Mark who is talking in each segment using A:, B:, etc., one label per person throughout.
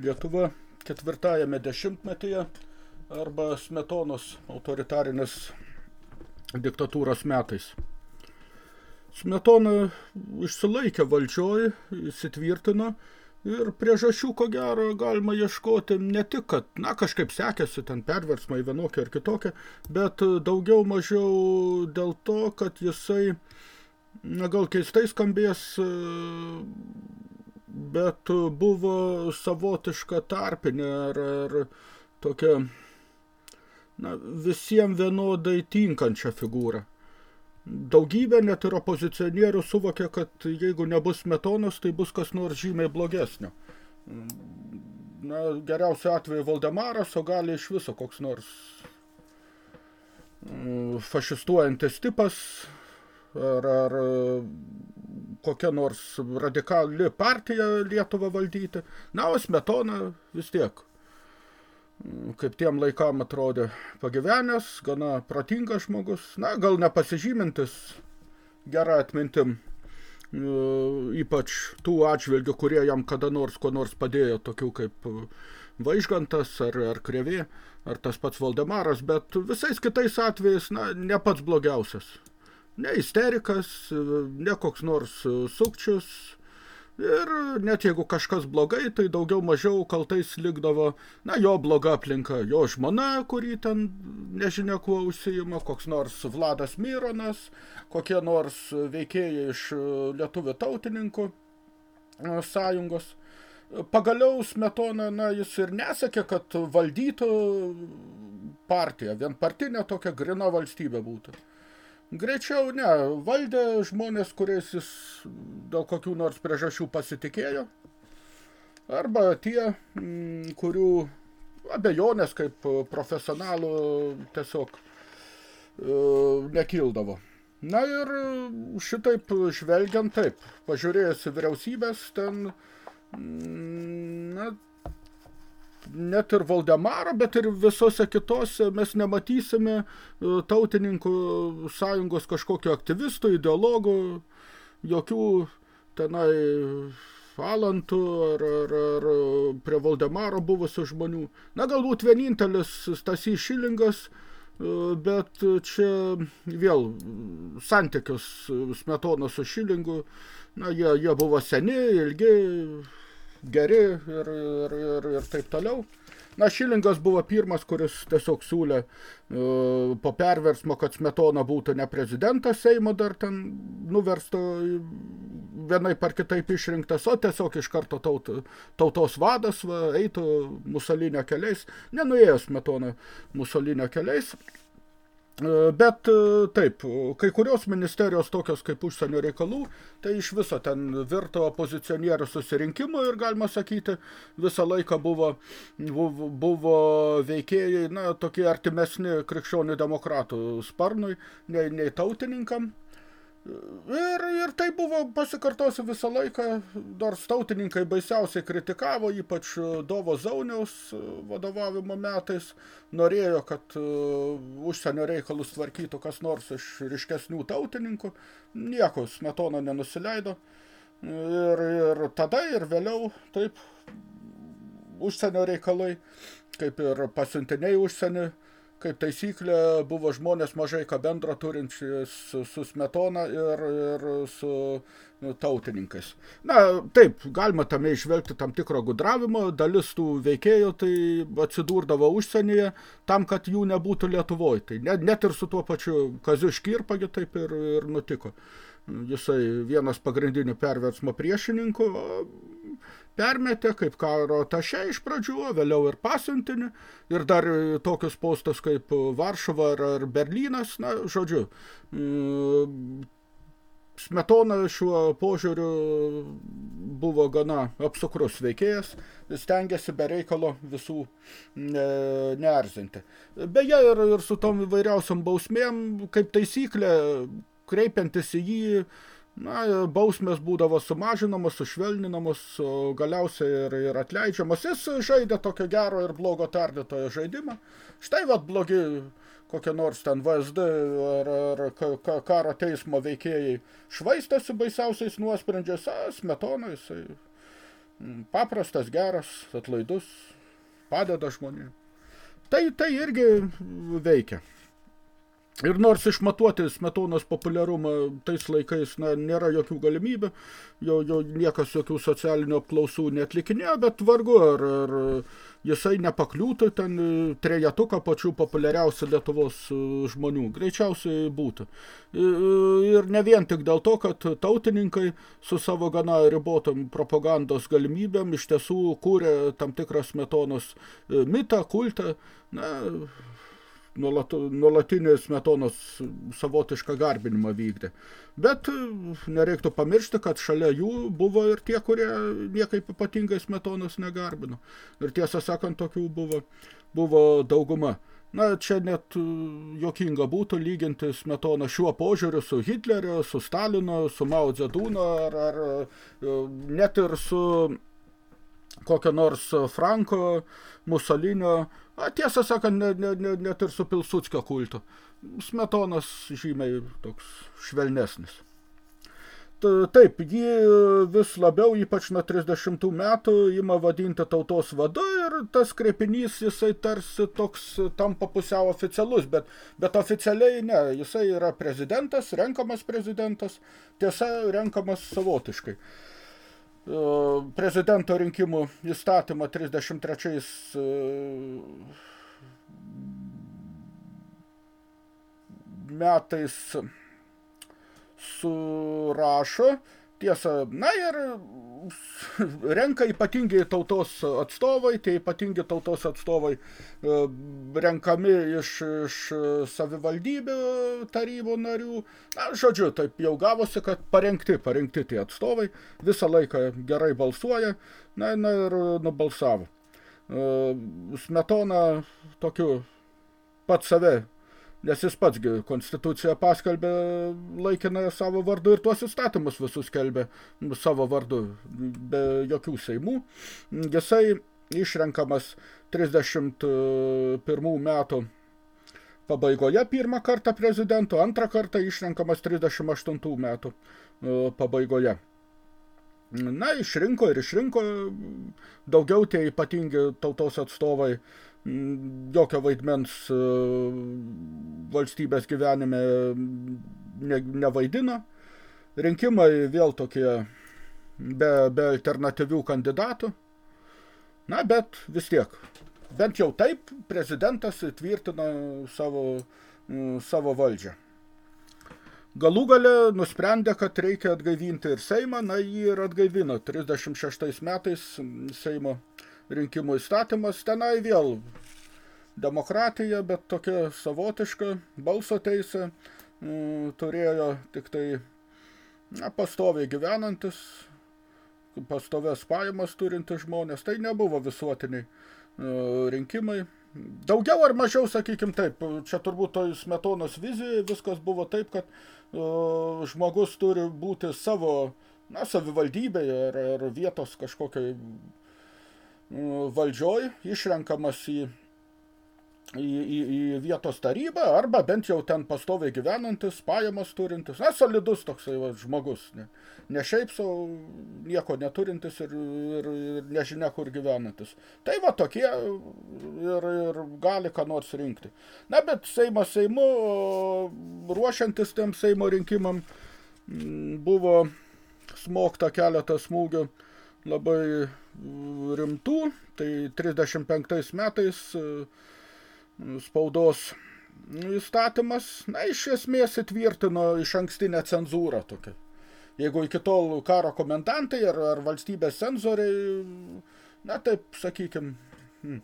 A: Lietuva ketvirtajame dešimtmetyje arba smetonos autoritarinės diktatūros metais. Smetona išsilaikė valdžioj, įsitvirtino ir priežasčių, ko gero, galima ieškoti ne tik, kad, na, kažkaip sekėsi ten perversmai vienokie ar kitokie, bet daugiau mažiau dėl to, kad jisai, na, gal keistai skambės, bet buvo savotiška tarpinė ar, ar tokia, na, visiems vienodai tinkančią figūrą daugybė net ir opozicionierių suvokė, kad jeigu nebus metonas, tai bus kas nors žymiai blogesnio. Na, geriausiu atveju Valdemaras, o gali iš viso koks nors mm, fašistuojantis tipas ar, ar kokia nors radikali partija Lietuvą valdyti. Na, o Smetona vis tiek kaip tiem laikam atrodė pagyvenęs, gana protingas žmogus, na, gal nepasižymintis gerą atmintim, e, ypač tų atžvilgių, kurie jam kada nors ko nors padėjo, tokių kaip Vaižgantas ar, ar Krevė, ar tas pats Valdemaras, bet visais kitais atvejais, na, ne pats blogiausias. Ne isterikas, ne koks nors sukčius, Ir net jeigu kažkas blogai, tai daugiau mažiau kaltais likdavo, na, jo bloga aplinka, jo žmona, kurį ten nežinia kuo užsijima, koks nors Vladas Myronas, kokie nors veikėjai iš lietuvių tautininkų e, sąjungos. Pagaliau Smetona, na, jis ir nesakė, kad valdytų partiją, vienpartinė tokia grina valstybė būtų. Greičiau ne, valdė žmonės, kuriais jis dėl kokių nors priežasčių pasitikėjo, arba tie, mm, kurių abejonės kaip profesionalų tiesiog e, nekildavo. Na ir šitaip žvelgiant taip, pažiūrėjus vyriausybės, ten mm, na, net ir Valdemaro, bet ir visose kitose mes nematysime e, tautininkų sąjungos kažkokio aktyvistų, ideologų, jokių tenai Falantų ar, ar, ar prie Valdemaro buvusių žmonių. Na, galbūt vienintelis Stasys Šilingas, e, bet čia vėl santykius Smetono su Šilingu, na, jie, jie buvo seni, ilgi, geri ir, ir, ir, ir taip toliau. Na, Šilingas buvo pirmas, kuris tiesiog siūlė uh, po perversmo, kad Smetona būtų ne prezidentas Seimo dar ten nuversto vienai par kitaip išrinktas, o tiesiog iš karto taut, tautos vadas va, eitų Musolinio keliais. Nenuėjo Smetona Musolinio keliais. E, bet e, taip, kai kurios ministerijos tokios kaip užsienio reikalų, tai iš viso ten virto opozicionierių susirinkimo ir galima sakyti, visą laiką buvo, buvo, veikėjai, na, tokie artimesni krikščionių demokratų sparnui, nei, nei tautininkam. Ir, ir tai buvo pasikartosiu visą laiką, dar tautininkai baisiausiai kritikavo, ypač Dovo Zauniaus vadovavimo metais, norėjo, kad uh, užsienio reikalus tvarkytų kas nors iš ryškesnių tautininkų, nieko Smetona nenusileido. Ir, ir tada ir vėliau taip užsienio reikalai, kaip ir pasiuntiniai užsienį, kaip taisyklė buvo žmonės mažai ką bendro turinčiais su, su Smetona ir, ir su nu, tautininkais. Na, taip, galima tame išvelgti tam tikro gudravimo, dalis tų veikėjų tai atsidurdavo užsienyje tam, kad jų nebūtų Lietuvoje. Tai net, net ir su tuo pačiu Kaziu Škirpagi taip ir, ir nutiko. Jisai vienas pagrindinių perversmo priešininkų, permetė kaip karo taše iš pradžių, o vėliau ir pasiuntinį, ir dar tokius postus kaip Varšuva ar, ar Berlynas, na, žodžiu, mm, Smetona šiuo požiūriu buvo gana apsukrus veikėjas, stengiasi be reikalo visų ne, neerzinti. Beje, ir, ir su tom įvairiausiam bausmėm, kaip taisyklė, kreipiantis į jį, Na, bausmės būdavo sumažinamos, sušvelninamos, galiausiai ir, ir atleidžiamas. Jis žaidė tokio gero ir blogo tardytojo žaidimą. Štai vat blogi kokie nors ten VSD ar, ar karo teismo veikėjai švaistėsi baisiausiais nuosprendžiais, a, smetona jisai paprastas, geras, atlaidus, padeda žmonėm. Tai, tai irgi veikia. Ir nors išmatuoti smetonos populiarumą tais laikais na, nėra jokių galimybių, jo, jo niekas jokių socialinių apklausų netlikinėjo, bet vargu, ar, ar jisai nepakliūtų ten trejetuką pačių populiariausių Lietuvos žmonių. Greičiausiai būtų. Ir ne vien tik dėl to, kad tautininkai su savo gana ribotom propagandos galimybėm iš tiesų kūrė tam tikrą smetonos mitą, kultą, na, nuolat, nuolatinį smetonos savotišką garbinimą vykdė. Bet e, nereiktų pamiršti, kad šalia jų buvo ir tie, kurie niekaip ypatingai smetonos negarbino. Ir tiesą sakant, tokių buvo, buvo dauguma. Na, čia net e, jokinga būtų lyginti Smetoną šiuo požiūriu su Hitleriu, su Stalinu, su Mao Zedūno ar, ar e, net ir su kokio nors Franko, Musolinio A, tiesą sakant, ne, ne, ne, net ir su Pilsudskio kultu. Smetonas žymiai toks švelnesnis. Taip, jį vis labiau, ypač nuo 30 metų, ima vadinti tautos vadu ir tas krepinys jisai tarsi toks tampa pusiau oficialus, bet, bet oficialiai ne, jisai yra prezidentas, renkamas prezidentas, tiesa, renkamas savotiškai prezidento rinkimų įstatymą 33 metais surašo, tiesa, na ir renka ypatingi tautos atstovai, tie ypatingi tautos atstovai e, renkami iš, iš savivaldybių tarybų narių. Na, žodžiu, taip jau gavosi, kad parengti, parengti tie atstovai, visą laiką gerai balsuoja, na, na ir nubalsavo. E, Smetona tokiu pat save nes jis pats gi konstituciją paskelbė laikinąją savo vardu ir tuos įstatymus visus skelbė savo vardu be jokių seimų. Jisai išrenkamas 31 metų pabaigoje pirmą kartą prezidento, antrą kartą išrenkamas 38 metų e, pabaigoje. Na, išrinko ir išrinko daugiau tie ypatingi tautos atstovai jokio vaidmens e, valstybės gyvenime ne, nevaidina. Rinkimai vėl tokie be, be alternatyvių kandidatų. Na, bet vis tiek. Bent jau taip prezidentas tvirtina savo, savo valdžią. Galų gale nusprendė, kad reikia atgaivinti ir Seimą, na jį ir atgaivino. 36 metais Seimo rinkimų įstatymas, tenai vėl demokratija, bet tokia savotiška balso teisė m, turėjo tik tai na, pastoviai gyvenantis, pastovės pajamas turintis žmonės, tai nebuvo visuotiniai rinkimai. Daugiau ar mažiau, sakykim taip, čia turbūt toj smetonos vizijai viskas buvo taip, kad uh, žmogus turi būti savo, na, savivaldybėje ar, ar vietos kažkokiai valdžioj išrenkamas į, į, į, į vietos tarybą, arba bent jau ten pastoviai gyvenantis, pajamas turintis, na, solidus toksai va, žmogus, ne, ne šiaip savo nieko neturintis ir, ir, ir nežinia kur gyvenantis. Tai va tokie ir, ir gali ką nors rinkti. Na, bet Seimas Seimu, ruošiantis tiem Seimo rinkimam, buvo smokta keletą smūgių labai rimtų, tai 35 metais e, spaudos įstatymas, na, iš esmės įtvirtino iš ankstinę cenzūrą tokią. Jeigu iki tol karo komendantai ar, ar valstybės cenzoriai, na taip, sakykim, hm,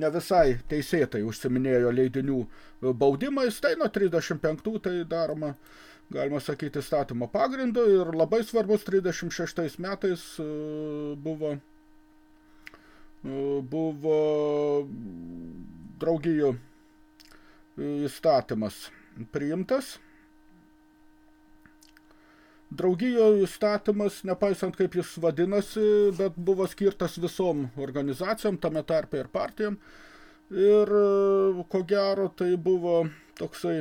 A: ne visai teisėtai užsiminėjo leidinių baudimais, tai nuo 35 tai daroma galima sakyti, statymo pagrindu ir labai svarbus 36 metais e, buvo, e, buvo draugijų įstatymas priimtas. Draugijo įstatymas, nepaisant kaip jis vadinasi, bet buvo skirtas visom organizacijom, tame tarpe ir partijom. Ir ko gero tai buvo toksai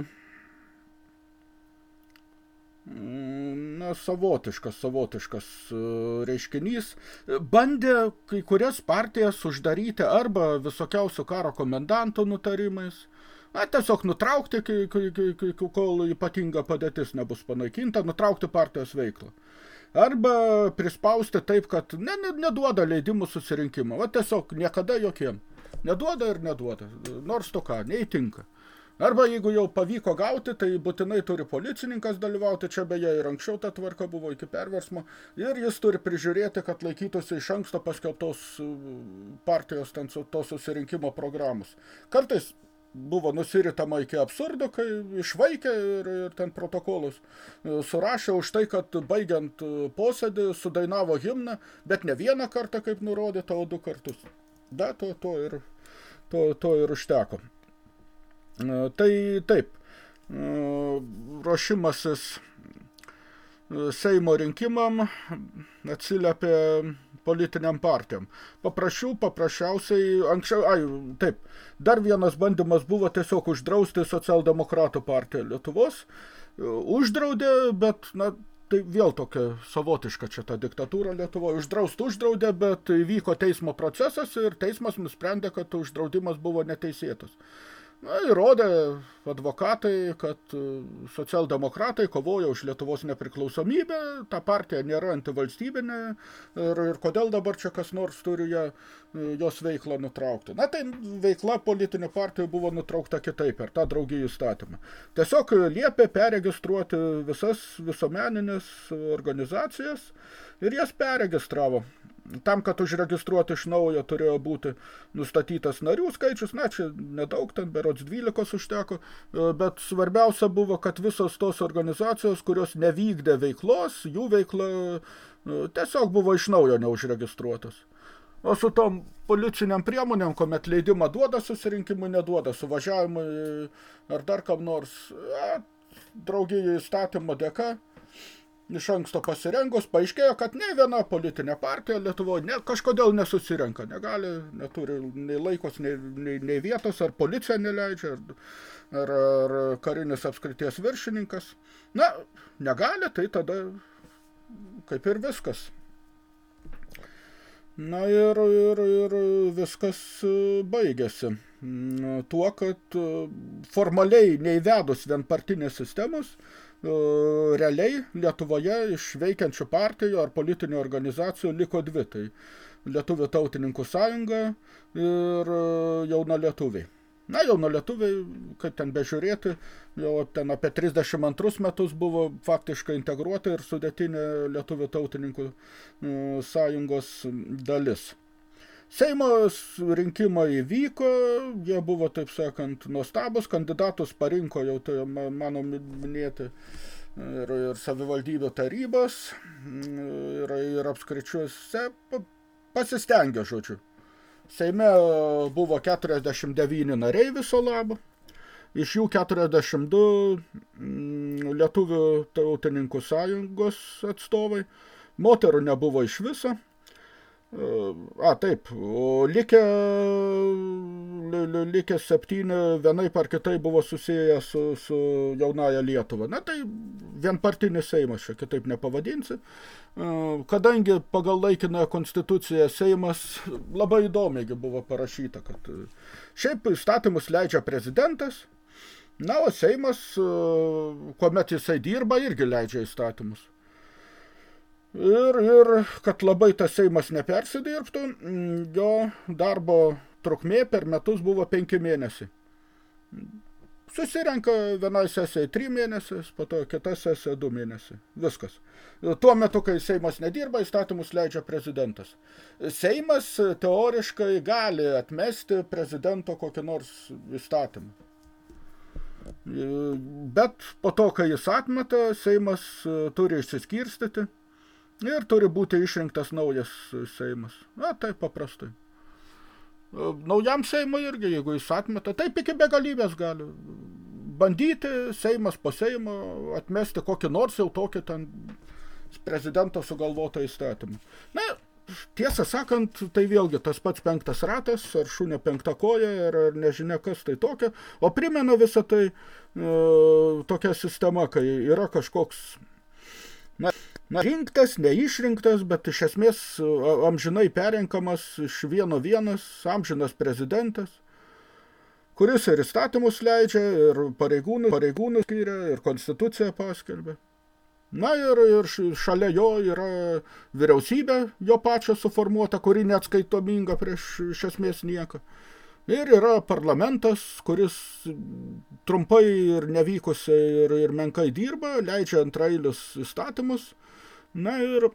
A: na, savotiškas, savotiškas e, reiškinys. Bandė kai kurias partijas uždaryti arba visokiausių karo komendantų nutarimais, na, tiesiog nutraukti, kol ypatinga padėtis nebus panaikinta, nutraukti partijos veiklą. Arba prispausti taip, kad ne, ne, neduoda leidimų susirinkimą. Va tiesiog niekada jokiem. Neduoda ir neduoda. Nors to ką, neįtinka. Arba jeigu jau pavyko gauti, tai būtinai turi policininkas dalyvauti, čia beje ir anksčiau ta tvarka buvo iki perversmo, ir jis turi prižiūrėti, kad laikytųsi iš anksto paskeltos e, partijos ten su to susirinkimo programos. Kartais buvo nusiritama iki absurdo, kai išvaikė ir, ir ten protokolus e, surašė už tai, kad baigiant e, posėdį sudainavo himną, bet ne vieną kartą, kaip nurodyta, o du kartus. Da, to, to, ir, to, to ir užteko. Tai taip, ruošimasis Seimo rinkimam atsiliepia politiniam partijom. Paprašiau, paprasčiausiai, anksčiau, ai, taip, dar vienas bandymas buvo tiesiog uždrausti socialdemokratų partiją Lietuvos. Uždraudė, bet, na, tai vėl tokia savotiška čia ta diktatūra Lietuvoje. Uždraust uždraudė, bet vyko teismo procesas ir teismas nusprendė, kad uždraudimas buvo neteisėtas. Na, įrodė advokatai, kad e, socialdemokratai kovoja už Lietuvos nepriklausomybę, ta partija nėra antivalstybinė ir, ir kodėl dabar čia kas nors turi ją, e, jos veiklą nutraukti. Na, tai veikla politinių partijų buvo nutraukta kitaip per tą draugijų statymą. Tiesiog liepė peregistruoti visas visuomeninės organizacijas ir jas peregistravo. Tam, kad užregistruoti iš naujo turėjo būti nustatytas narių skaičius, na, čia nedaug, ten berods 12 užteko, e, bet svarbiausia buvo, kad visos tos organizacijos, kurios nevykdė veiklos, jų veikla e, tiesiog buvo iš naujo neužregistruotas. O su tom policiniam priemonėm, kuomet leidimą duoda susirinkimui, neduoda suvažiavimui ar dar kam nors, ja, draugijų įstatymo dėka, iš anksto pasirengus, paaiškėjo, kad ne viena politinė partija Lietuvoje ne, kažkodėl nesusirenka, negali, neturi nei laikos, nei, nei, nei vietos, ar policija neleidžia, ar, ar, ar karinis apskrities viršininkas. Na, negali, tai tada kaip ir viskas. Na ir, ir, ir viskas baigėsi. Tuo, kad formaliai neįvedus vienpartinės sistemos, E, realiai Lietuvoje iš veikiančių partijų ar politinių organizacijų liko dvi. Tai Lietuvių tautininkų sąjunga ir e, jauna lietuviai. Na, jauna lietuviai, kaip ten bežiūrėti, jau ten apie 32 metus buvo faktiškai integruota ir sudėtinė Lietuvių tautininkų e, sąjungos dalis. Seimo rinkimai vyko, jie buvo, taip sakant, nuostabus, kandidatus parinko jau tai mano minėti ir, ir savivaldybių tarybos, ir, ir apskričiuose pasistengė, žodžiu. Seime buvo 49 nariai viso labo, iš jų 42 mm, lietuvių tautininkų sąjungos atstovai, moterų nebuvo iš viso, A, taip, o likę, likę septyni vienaip ar kitai buvo susiję su, su jaunaja Lietuva. Na, tai vienpartinis Seimas, čia kitaip nepavadinsi. Kadangi pagal laikinąją konstituciją Seimas labai įdomiai buvo parašyta, kad šiaip įstatymus leidžia prezidentas, na, o Seimas, kuomet jisai dirba, irgi leidžia įstatymus. Ir, ir kad labai tas Seimas nepersidirbtų, jo darbo trukmė per metus buvo penki mėnesiai. Susirenka vienai sesijai 3 mėnesiais, po to kita sesija 2 mėnesiai. Viskas. Tuo metu, kai Seimas nedirba, įstatymus leidžia prezidentas. Seimas teoriškai gali atmesti prezidento kokį nors įstatymą. Bet po to, kai jis atmeta, Seimas turi išsiskirstyti Ir turi būti išrinktas naujas Seimas. Na, tai paprastai. Naujam Seimui irgi, jeigu jis atmeta, taip iki begalybės gali bandyti Seimas po Seimo atmesti kokį nors jau tokį ten prezidento sugalvotą įstatymą. Na, tiesą sakant, tai vėlgi tas pats penktas ratas, ar šunė penkta koja, ar, ar nežinia kas tai tokia, o primena visą tai e, tokia sistema, kai yra kažkoks Na, na, rinktas, neišrinktas, bet iš esmės amžinai perrenkamas iš vieno vienas, amžinas prezidentas, kuris ir įstatymus leidžia, ir pareigūnus, pareigūnus skiria, ir konstituciją paskelbė. Na ir, ir šalia jo yra vyriausybė, jo pačio suformuota, kuri neatskaitominga prieš iš esmės nieką. Ir yra parlamentas, kuris trumpai ir nevykusiai ir, ir menkai dirba, leidžia antrailius įstatymus. Na ir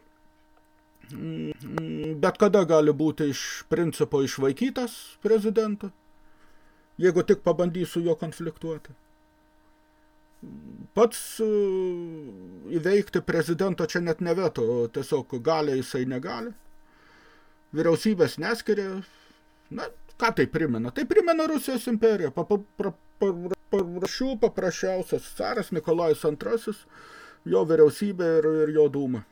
A: mm, bet kada gali būti iš principo išvaikytas prezidentą, jeigu tik pabandysiu jo konfliktuoti. Pats e, įveikti prezidento čia net neveto, tiesiog gali jisai negali. Vyriausybės neskiria, na, Ką tai primena? Tai primena Rusijos imperiją. Parašių paprasčiausias caras Nikolajus II, jo vyriausybė ir, ir jo dūma.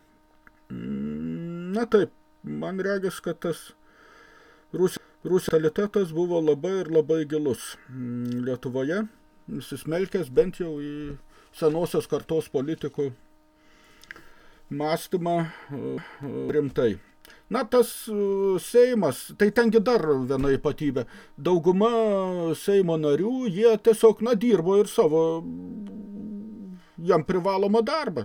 A: Mm, na taip, man regis, kad tas Rusijos Rusijos buvo labai ir labai gilus. Mm, Lietuvoje įsismelkęs bent jau į senosios kartos politikų mąstymą e, rimtai. Na, tas e, Seimas, tai tengi dar viena ypatybė. Dauguma Seimo narių, jie tiesiog, na, dirbo ir savo jam privalomą darbą.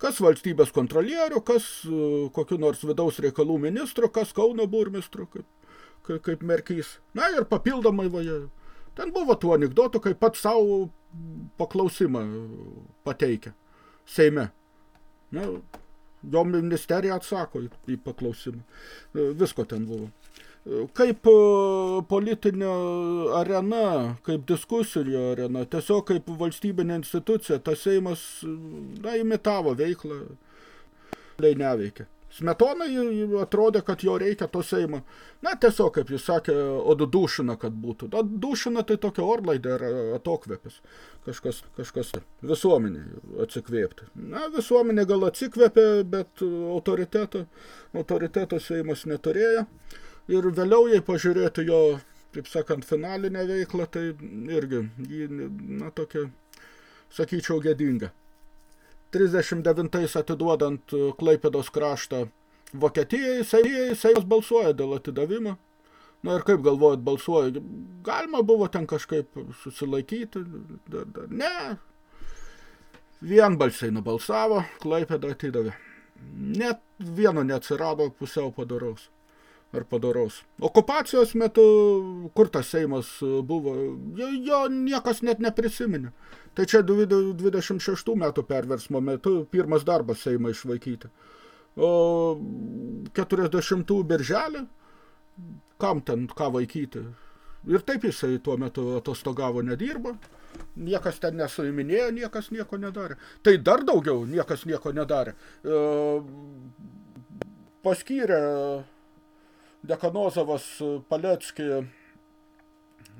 A: Kas valstybės kontrolierių, kas e, kokiu nors vidaus reikalų ministru, kas Kauno burmistru, kaip, kaip, kaip merkys. Na ir papildomai vaje. Ten buvo tų anegdotų, kaip pat savo paklausimą pateikia Seime. Na, Jo ministerija atsako į, į paklausimą. E, visko ten buvo. E, kaip e, politinė arena, kaip diskusijų arena, tiesiog kaip valstybinė institucija, tas Seimas na, imitavo veiklą, tai neveikia. Smetonai atrodė, kad jo reikia to Seimo. Na, tiesiog, kaip jis sakė, oddušina, kad būtų. Oddušina tai tokia orlaidė ar atokvėpis. Kažkas, kažkas visuomenė atsikvėpti. Na, visuomenė gal atsikvėpė, bet autoriteto, autoriteto Seimas neturėjo. Ir vėliau, jei pažiūrėti jo, taip sakant, finalinę veiklą, tai irgi, jį, na, tokia, sakyčiau, gėdinga. 39 atiduodant e, Klaipėdos kraštą Vokietijai, Seimas balsuoja dėl atidavimo. Na ir kaip galvojat, balsuoja, galima buvo ten kažkaip susilaikyti, dar, dar. ne, vienbalsiai nubalsavo, Klaipėdą atidavė. Net vieno neatsirado pusiau padaraus ar padoraus. Okupacijos metu, kur tas Seimas buvo, jo, jo niekas net neprisiminė. Tai čia 26 metų perversmo metu pirmas darbas Seimą išvaikyti. O 40 birželį, kam ten ką vaikyti? Ir taip jisai tuo metu atostogavo nedirbo, niekas ten nesuiminėjo, niekas nieko nedarė. Tai dar daugiau niekas nieko nedarė. E, paskyrė Dekanozovas Paleckį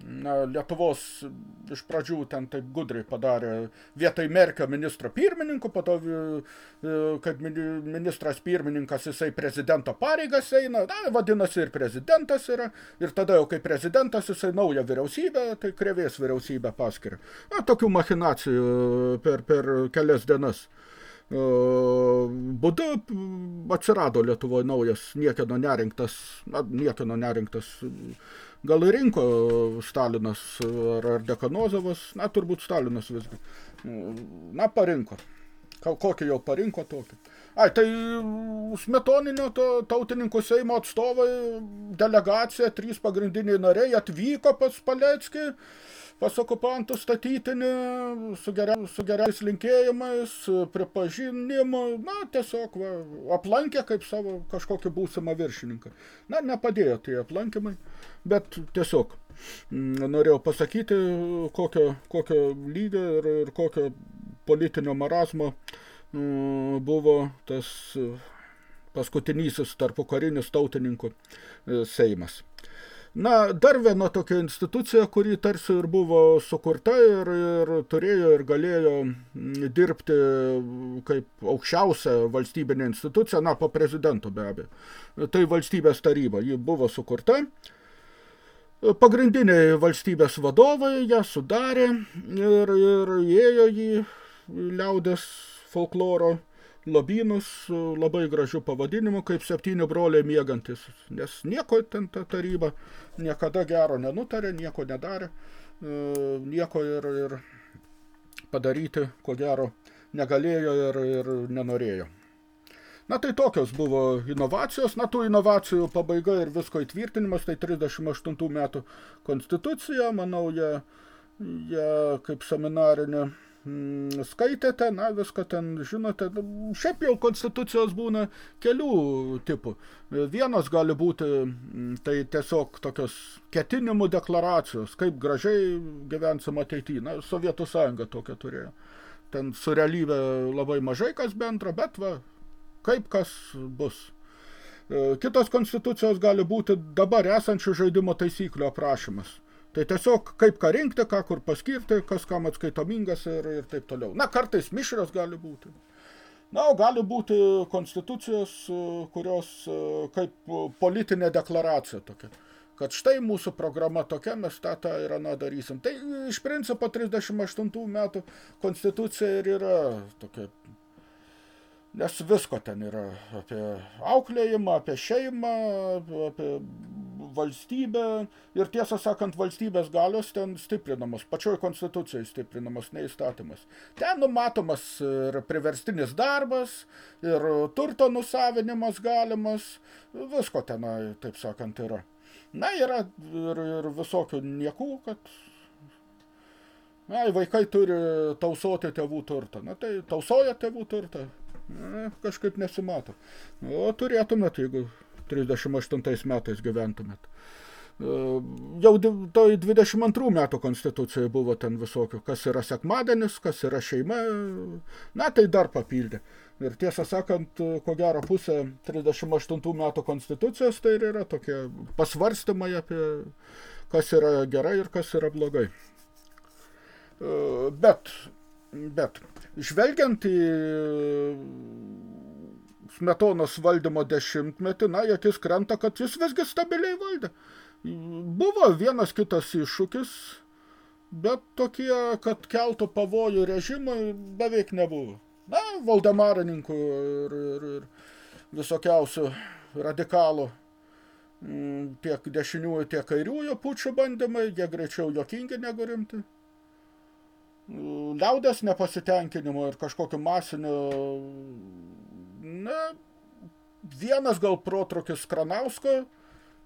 A: na, Lietuvos iš pradžių ten taip gudriai padarė vietoj Merkio ministro pirmininko, po to, e, kad ministras pirmininkas jisai prezidento pareigas eina, na, vadinasi ir prezidentas yra, ir tada jau kaip prezidentas jisai naują vyriausybę, tai krevės vyriausybę paskiria. Na, tokių machinacijų per, per kelias dienas būdu atsirado Lietuvoje naujas niekieno nerinktas, na, niekieno nerinktas, gal ir rinko Stalinas ar, ar Dekanozovas, na, turbūt Stalinas visgi, na, parinko. Kokį jau parinko tokį. Ai, tai smetoninio to tautininkų Seimo atstovai, delegacija, trys pagrindiniai nariai atvyko pas Paleckį, pas okupantų statytinį su, geria, su geriais linkėjimais, pripažinimu, na, tiesiog va, aplankė kaip savo kažkokį būsimą viršininką. Na, nepadėjo tie aplankymai, bet tiesiog mm, norėjau pasakyti, kokio, kokio lygio ir, ir kokio politinio marazmo mm, buvo tas paskutinysis tarpu karinis tautininkų e, Seimas. Na, dar viena tokia institucija, kuri tarsi ir buvo sukurta ir, ir turėjo ir galėjo dirbti kaip aukščiausia valstybinė institucija, na, po prezidento be abejo. Tai valstybės taryba, ji buvo sukurta. Pagrindiniai valstybės vadovai ją sudarė ir, ir ėjo į liaudės folkloro lobynus labai gražių pavadinimų, kaip septyni broliai miegantis, nes nieko ten ta taryba niekada gero nenutarė, nieko nedarė, e, nieko ir, ir padaryti, ko gero, negalėjo ir, ir nenorėjo. Na tai tokios buvo inovacijos, na tų inovacijų pabaiga ir visko įtvirtinimas, tai 38 metų konstitucija, manau, jie, jie kaip seminarinė skaitėte, na viską ten žinote, šiaip jau konstitucijos būna kelių tipų. Vienas gali būti, mm, tai tiesiog tokios ketinimų deklaracijos, kaip gražiai gyvensim ateityje, na, Sovietų sąjunga tokia turėjo. Ten su realybė labai mažai kas bendra, bet va, kaip kas bus. E, kitos konstitucijos gali būti dabar esančių žaidimo taisyklių aprašymas. Tai tiesiog kaip ką rinkti, ką kur paskirti, kas kam atskaitomingas ir, ir taip toliau. Na, kartais mišrios gali būti. Na, o gali būti konstitucijos, e, kurios e, kaip politinė deklaracija tokia. Kad štai mūsų programa tokia, mes tą, tą ir aną darysim. Tai iš principo 38 metų konstitucija ir yra tokia nes visko ten yra apie auklėjimą, apie šeimą, apie valstybę ir tiesą sakant valstybės galios ten stiprinamos, pačioj konstitucijai stiprinamos, neįstatymas. Ten numatomas ir priverstinis darbas, ir turto nusavinimas galimas, visko tenai, taip sakant, yra. Na, yra ir, ir visokių niekų, kad na, vaikai turi tausoti tėvų turtą. Na, tai tausoja tėvų turtą, Na, kažkaip nesimato. O turėtumėt, jeigu 38 metais gyventumėt. E, jau toj 22 metų konstitucijoje buvo ten visokių, kas yra sekmadienis, kas yra šeima, na tai dar papildė. Ir tiesą sakant, ko gero pusė 38 metų konstitucijos, tai yra tokie pasvarstymai apie kas yra gerai ir kas yra blogai. E, bet Bet žvelgiant į Smetonos valdymo dešimtmetį, na, akis krenta, kad jis visgi stabiliai valdė. Buvo vienas kitas iššūkis, bet tokie, kad keltų pavojų režimui, beveik nebuvo. Na, valdemarininkų ir, ir, ir visokiausių radikalų tiek dešiniųjų, tiek kairiųjų pučių bandymai, jie greičiau jokingi negu rimti liaudės nepasitenkinimo ir kažkokio masinio, na, vienas gal protrukis Kranausko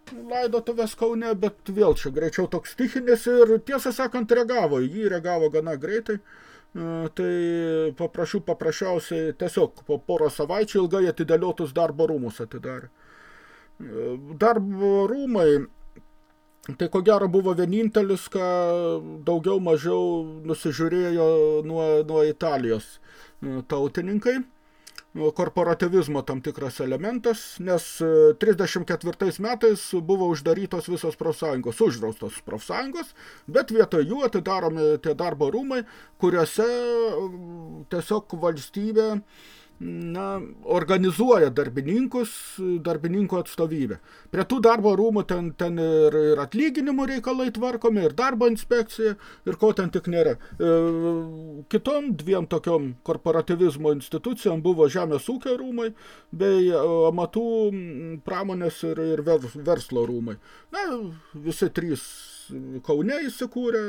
A: laidotuvės Kaune, bet vėl čia greičiau toks stichinis ir tiesą sakant reagavo, jį reagavo gana greitai. Tai paprašiau paprasčiausiai tiesiog po porą savaičių ilgai atidėliotus darbo rūmus atidarė. Darbo rūmai Tai ko gero buvo vienintelis, ką daugiau mažiau nusižiūrėjo nuo, nuo Italijos e, tautininkai. Korporativizmo tam tikras elementas, nes 34 e, metais buvo uždarytos visos profsąjungos, uždraustos profsąjungos, bet vietoj jų atidaromi tie darbo rūmai, kuriuose tiesiog valstybė na, organizuoja darbininkus, darbininkų atstovybę. Prie tų darbo rūmų ten, ten ir, ir atlyginimų reikalai tvarkomi, ir darbo inspekcija, ir ko ten tik nėra. E, kitom dviem tokiom korporativizmo institucijom buvo Žemės ūkio rūmai, bei e, amatų pramonės ir, ir verslo rūmai. Na, visi trys Kaune įsikūrė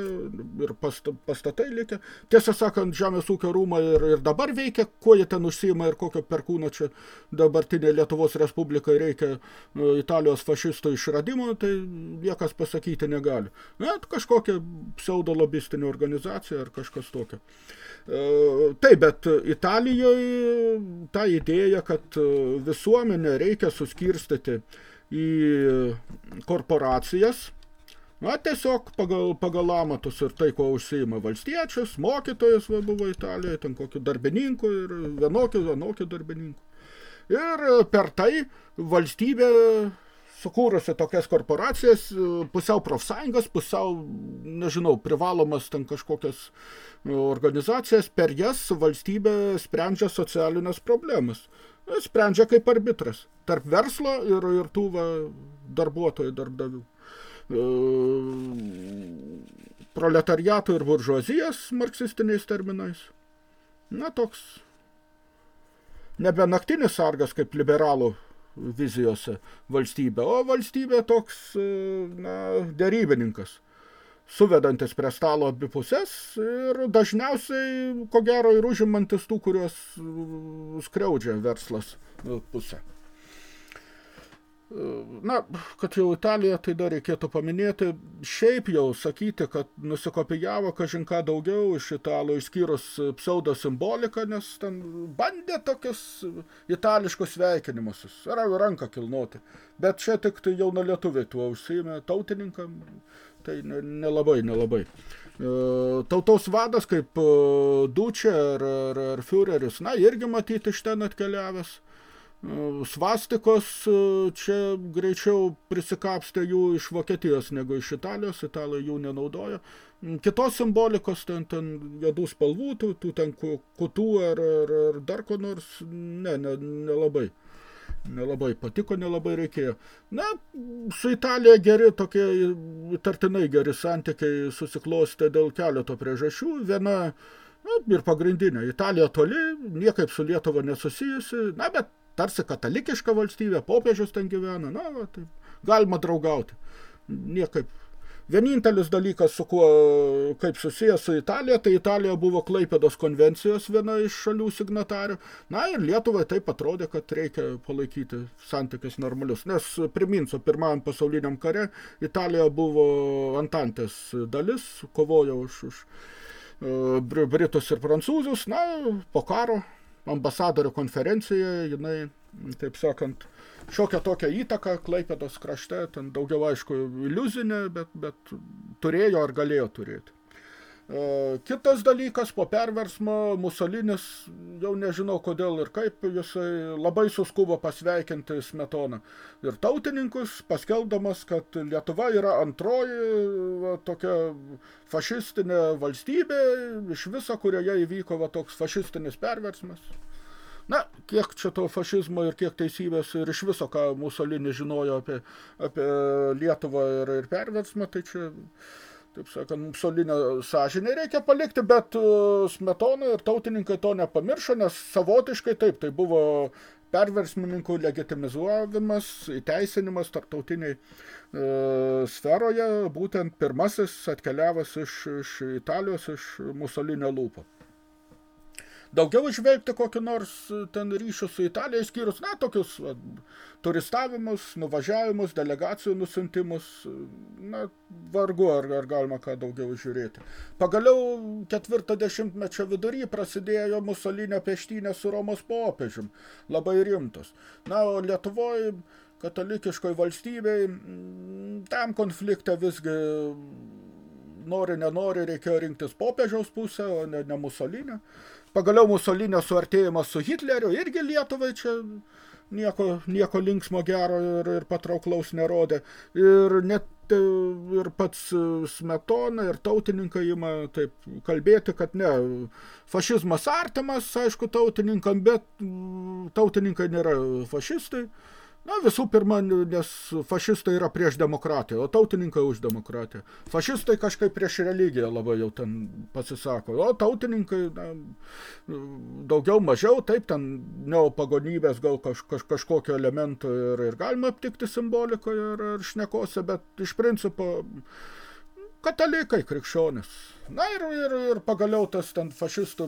A: ir pastatai likę. Tiesą sakant, Žemės ūkio rūmai ir, ir dabar veikia, kuo jie ten užsima ir kokio perkūno čia dabartinė Lietuvos Respublikai reikia nu, Italijos fašistų išradimo, tai niekas pasakyti negali. Net kažkokia pseudolobistinė organizacija ar kažkas tokio. E, taip, bet Italijoje ta idėja, kad visuomenę reikia suskirstyti į korporacijas – Na, tiesiog pagal, pagal amatus ir tai, ko užsiima valstiečius, mokytojus va, buvo Italijoje, ten kokių darbininkų ir vienokių, vienokių darbininkų. Ir per tai valstybė sukūrusi tokias korporacijas, pusiau profsąjungas, pusiau, nežinau, privalomas ten kažkokias organizacijas, per jas valstybė sprendžia socialinės problemas. Sprendžia kaip arbitras tarp verslo ir, ir tų va, darbuotojų darbdavių. E, proletariato ir buržuazijos marksistiniais terminais. Na, toks nebe naktinis sargas kaip liberalų vizijose valstybė, o valstybė toks na, derybininkas suvedantis prie stalo abi pusės ir dažniausiai, ko gero, ir užimantis tų, kurios skriaudžia verslas pusę. Na, kad jau Italija, tai dar reikėtų paminėti, šiaip jau sakyti, kad nusikopijavo kažinką daugiau iš italų, išskyrus pseudo simboliką, nes ten bandė tokius itališkus sveikinimus, ar ranką kilnoti. Bet čia tik tai jau nuo lietuviai tuo užsiėmė tautininkam, tai nelabai, nelabai. E, tautos vadas kaip e, Dučia ar, ar, ar Führeris, na, irgi matyti iš ten atkeliavęs Svastikos e, čia greičiau prisikapstė jų iš Vokietijos negu iš Italijos, italai jų nenaudojo. Kitos simbolikos, ten, ten jadų spalvų, tų, tų ten kutų ar, ar, ar dar ko nors, ne, ne, nelabai. Nelabai patiko, nelabai reikėjo. Na, su Italija geri tokie, tartinai geri santykiai susiklostė dėl keleto priežasčių. Viena, na, ir pagrindinė, Italija toli, niekaip su Lietuva nesusijusi, na, bet tarsi katalikiška valstybė, popiežius ten gyvena, na, va, tai galima draugauti. Niekaip. Vienintelis dalykas, su kuo, kaip susijęs su Italija, tai Italija buvo Klaipėdos konvencijos viena iš šalių signatarių. Na ir Lietuvai taip atrodė, kad reikia palaikyti santykius normalius. Nes, priminsiu, pirmajam pasauliniam kare Italija buvo Antantės dalis, kovojo už, už uh, Britus ir Prancūzus. Na, po karo ambasadorių konferencijoje, jinai, taip sakant, šiokią tokią įtaką Klaipėdos krašte, ten daugiau aišku iliuzinė, bet, bet turėjo ar galėjo turėti. E, kitas dalykas, po perversmo Musolinis, jau nežinau kodėl ir kaip, jisai labai suskubo pasveikinti Smetoną. Ir tautininkus, paskeldamas, kad Lietuva yra antroji va, tokia fašistinė valstybė, iš viso, kurioje įvyko va, toks fašistinis perversmas. Na, kiek čia to fašizmo ir kiek teisybės ir iš viso, ką Musolinis žinojo apie, apie Lietuvą ir, ir perversmą, tai čia taip sakant, Musolinio sąžinė reikia palikti, bet e, Smetona ir tautininkai to nepamiršo, nes savotiškai taip, tai buvo perversmininkų legitimizuovimas, įteisinimas tarptautiniai e, sferoje, būtent pirmasis atkeliavęs iš, iš Italijos, iš Musolinio lūpo daugiau išvelgti kokį nors e, ten ryšių su Italija, išskyrus, na, tokius va, turistavimus, nuvažiavimus, delegacijų nusintimus, e, na, vargu ar, ar galima ką daugiau žiūrėti. Pagaliau ketvirto dešimtmečio vidury prasidėjo Musolinio peštynė su Romos popiežium, labai rimtos. Na, o Lietuvoje katalikiškoj valstybei tam konflikte visgi nori, nenori, reikėjo rinktis popiežiaus pusę, o ne, ne Musolinio. Pagaliau Musolinio suartėjimas su Hitleriu irgi Lietuvai čia nieko, nieko linksmo gero ir, ir patrauklaus nerodė. Ir net e, ir pats Smetona ir tautininkai ima taip kalbėti, kad ne, fašizmas artimas, aišku, tautininkam, bet tautininkai nėra fašistai. Na, visų pirma, nes fašistai yra prieš demokratiją, o tautininkai už demokratiją. Fašistai kažkaip prieš religiją labai jau ten pasisako, o tautininkai na, daugiau mažiau, taip, ten neopagonybės gal kaž, kaž, kažkokio elemento ir, ir galima aptikti simbolikoje ir, ir šnekose, bet iš principo katalikai, krikščionis. Na ir, ir, ir pagaliau tas ten fašistų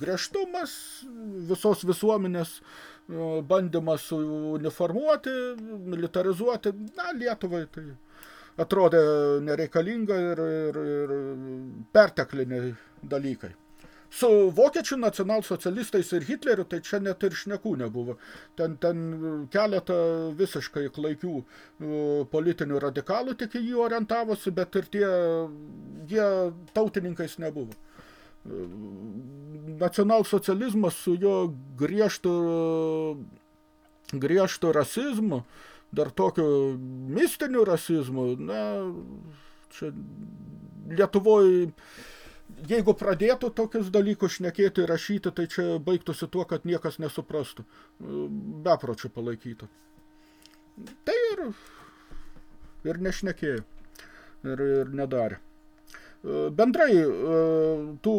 A: griežtumas visos visuomenės bandymas uniformuoti, militarizuoti, na, Lietuvai tai atrodė nereikalinga ir, ir, ir pertekliniai dalykai. Su vokiečių nacionalsocialistais ir Hitleriu tai čia net ir šnekų nebuvo. Ten, ten keletą visiškai klaikių politinių radikalų tik į jį orientavosi, bet ir tie, jie tautininkais nebuvo nacionalsocializmas su jo griežtu, griežtu rasizmu, dar tokiu mistiniu rasizmu, na, čia Lietuvoje jeigu pradėtų tokius dalykus šnekėti ir rašyti, tai čia baigtųsi tuo, kad niekas nesuprastų. Bepročių palaikytų. Tai ir, ir nešnekėjo. Ir, ir nedarė. Bendrai tų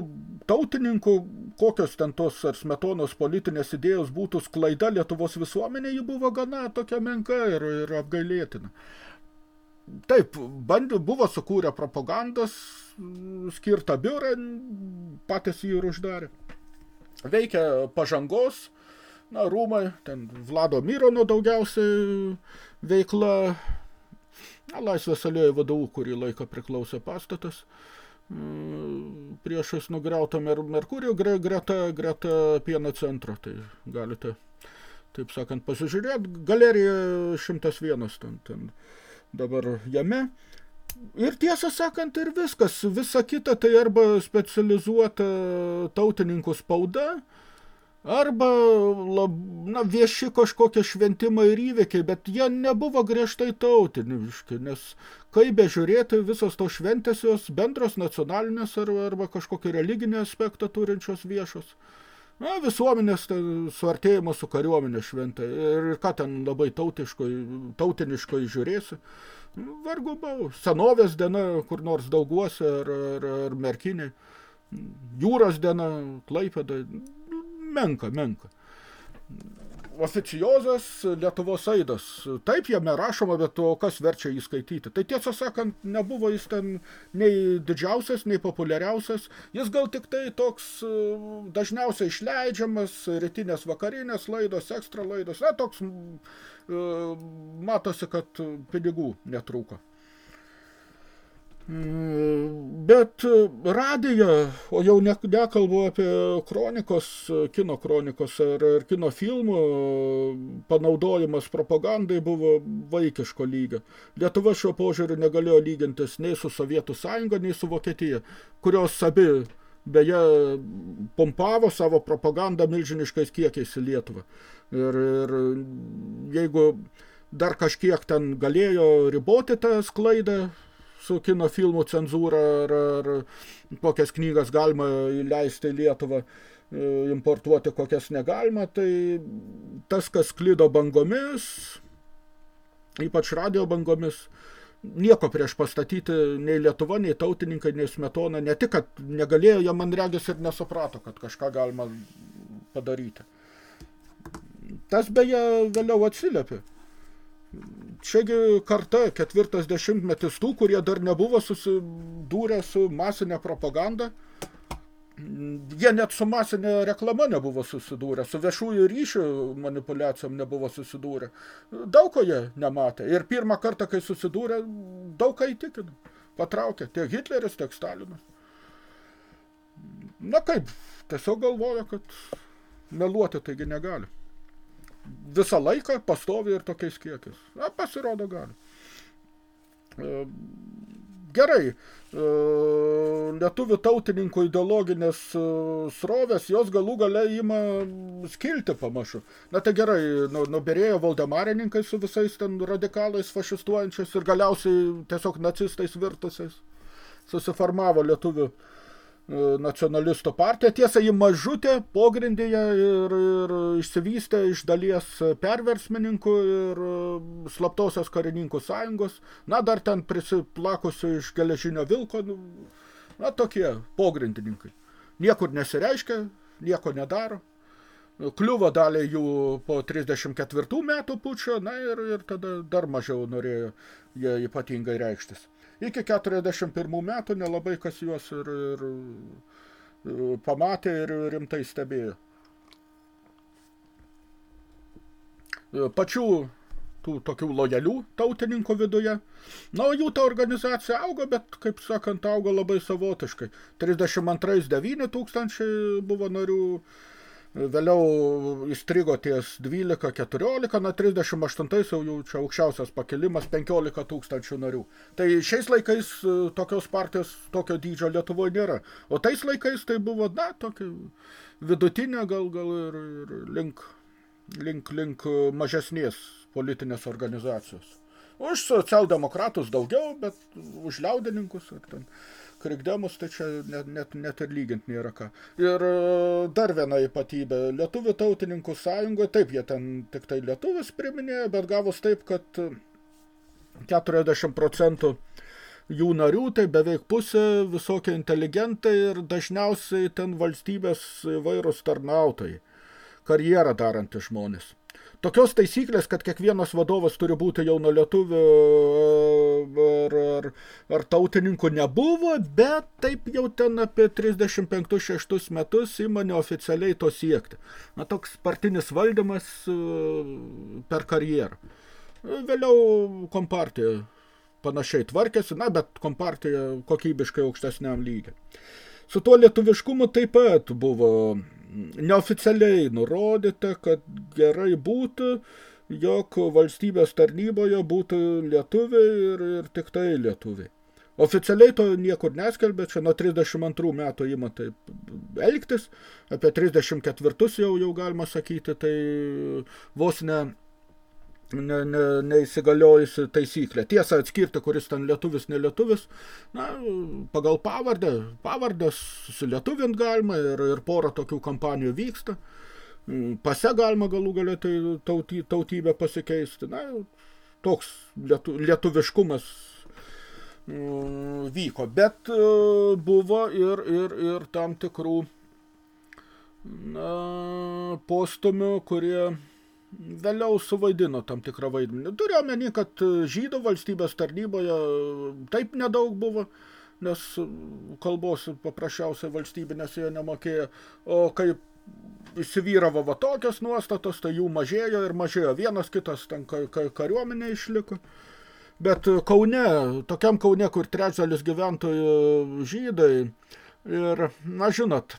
A: tautininkų, kokios ten tos ar smetonos politinės idėjos būtų sklaida Lietuvos visuomenė, ji buvo gana tokia menka ir, ir apgailėtina. Taip, bandė, buvo sukūrę propagandas, skirtą biurą, patys jį ir uždarė. Veikia pažangos, na, rūmai, ten Vlado Mirono daugiausiai veikla, na, Laisvės alėjai vadovų, kurį laiką priklausė pastatas, mm, priešais nugriautą Mer Merkurijų greta, greta pieno centro, tai galite, taip sakant, pasižiūrėti, galerija 101 ten, ten dabar jame, Ir tiesą sakant, ir viskas, visa kita tai arba specializuota tautininkų spauda, arba lab, na, vieši kažkokie šventimai ir įvykiai, bet jie nebuvo griežtai tautiniški, nes kaip bežiūrėti, visos tos šventės jos bendros nacionalinės arba, arba kažkokį religinį aspektą turinčios viešos. Na, visuomenės tai, suartėjimo su kariuomenė šventė. Ir ką ten labai tautiškoj, tautiniškoj žiūrėsi. Vargu bau. Senovės diena, kur nors dauguose ar, ar, ar merkiniai. Jūros diena, klaipėda. Menka, menka oficiozas Lietuvos aidas. Taip jame rašoma, bet o kas verčia jį skaityti? Tai tiesą sakant, nebuvo jis ten nei didžiausias, nei populiariausias. Jis gal tik tai toks e, dažniausiai išleidžiamas, rytinės vakarinės laidos, ekstra laidos. Na, toks e, matosi, kad pinigų netrūko. Mm, bet radija, o jau ne, nekalbu apie kronikos, kino kronikos ar, ar kino filmų, panaudojimas propagandai buvo vaikiško lygio. Lietuva šio požiūriu negalėjo lygintis nei su Sovietų sąjunga, nei su Vokietija, kurios abi beje pompavo savo propagandą milžiniškais kiekiais į Lietuvą. Ir, ir jeigu dar kažkiek ten galėjo riboti tą sklaidą, su kino filmų cenzūra ar, ar kokias knygas galima įleisti į Lietuvą, e, importuoti kokias negalima, tai tas, kas klido bangomis, ypač radio bangomis, nieko prieš pastatyti nei Lietuva, nei tautininkai, nei Smetona, ne tik, kad negalėjo, jie man regis ir nesuprato, kad kažką galima padaryti. Tas beje vėliau atsiliepė čiagi karta, ketvirtas dešimtmetis tų, kurie dar nebuvo susidūrę su masinė propaganda. Jie net su masinė reklama nebuvo susidūrę, su viešųjų ryšių manipulacijom nebuvo susidūrę. Daug ko jie nematė. Ir pirmą kartą, kai susidūrė, daug ką įtikino. Patraukė tiek Hitleris, tiek Stalinas. Na kaip, tiesiog galvoja, kad meluoti taigi negali visą laiką pastovi ir tokiais kiekiais. Na, pasirodo gali. E, gerai, e, lietuvių tautininkų ideologinės e, srovės, jos galų gale ima skilti pamašu. Na tai gerai, nu, nuberėjo valdemarininkai su visais ten radikalais fašistuojančiais ir galiausiai tiesiog nacistais virtusiais. Susiformavo lietuvių uh, nacionalistų partija. Tiesa, ji mažutė, pogrindėje ir, ir išsivystė iš dalies perversmininkų ir e, slaptosios karininkų sąjungos. Na, dar ten prisiplakusių iš geležinio vilko, nu, na, tokie pogrindininkai. Niekur nesireiškia, nieko nedaro. Kliuvo dalį jų po 34 metų pučio, na ir, ir tada dar mažiau norėjo jie ypatingai reikštis. Iki 41 metų nelabai kas juos ir, ir pamatė ir rimtai stebėjo. Pačių tų tokių lojalių tautininkų viduje. Na, jų ta organizacija augo, bet, kaip sakant, augo labai savotiškai. 32 9 tūkstančiai buvo narių, Vėliau įstrigo ties 12-14, na 38 jau, jau čia aukščiausias pakelimas 15 tūkstančių narių. Tai šiais laikais e, tokios partijos tokio dydžio Lietuvoje nėra. O tais laikais tai buvo, na, tokia vidutinė gal, gal ir, ir link, link, link mažesnės politinės organizacijos. Už socialdemokratus daugiau, bet už liaudininkus ar ten krikdemus, tai čia net, net, net ir lygint nėra ką. Ir e, dar viena ypatybė. Lietuvių tautininkų sąjungoje, taip, jie ten tik tai lietuvis priminėjo, bet gavus taip, kad 40 procentų jų narių, tai beveik pusė visokie inteligentai ir dažniausiai ten valstybės vairūs tarnautojai, karjerą darantys žmonės. Tokios taisyklės, kad kiekvienas vadovas turi būti jauno lietuvio ar, ar, ar tautininkų nebuvo, bet taip jau ten apie 35-6 metus įmonė oficialiai to siekti. Na, toks partinis valdymas e, per karjerą. Vėliau kompartija panašiai tvarkėsi, na, bet kompartija kokybiškai aukštesniam lygiai. Su tuo lietuviškumu taip pat buvo neoficialiai nurodyta, kad gerai būtų, jog valstybės tarnyboje būtų lietuviai ir, ir tik tai lietuviai. Oficialiai to niekur neskelbė, čia nuo 32 metų ima taip elgtis, apie 34 jau, jau galima sakyti, tai vos ne ne, ne, neįsigaliojusi taisyklė. Tiesa, atskirti, kuris ten lietuvis, nelietuvis, na, pagal pavardę, pavardės sulietuvint galima ir, ir porą tokių kampanijų vyksta. Pase galima galų galę tai tauty, tautybę pasikeisti. Na, toks lietu, lietuviškumas vyko, bet e, buvo ir, ir, ir tam tikrų na, postumių, kurie vėliau suvaidino tam tikrą vaidmenį. Turiu omeny, kad žydų valstybės tarnyboje taip nedaug buvo, nes kalbos paprasčiausiai valstybinės jie nemokėjo, o kai įsivyravo va tokios nuostatos, tai jų mažėjo ir mažėjo. Vienas kitas ten kariuomenė išliko. Bet Kaune, tokiam Kaune, kur trečdalis gyventojų žydai, ir, na žinot,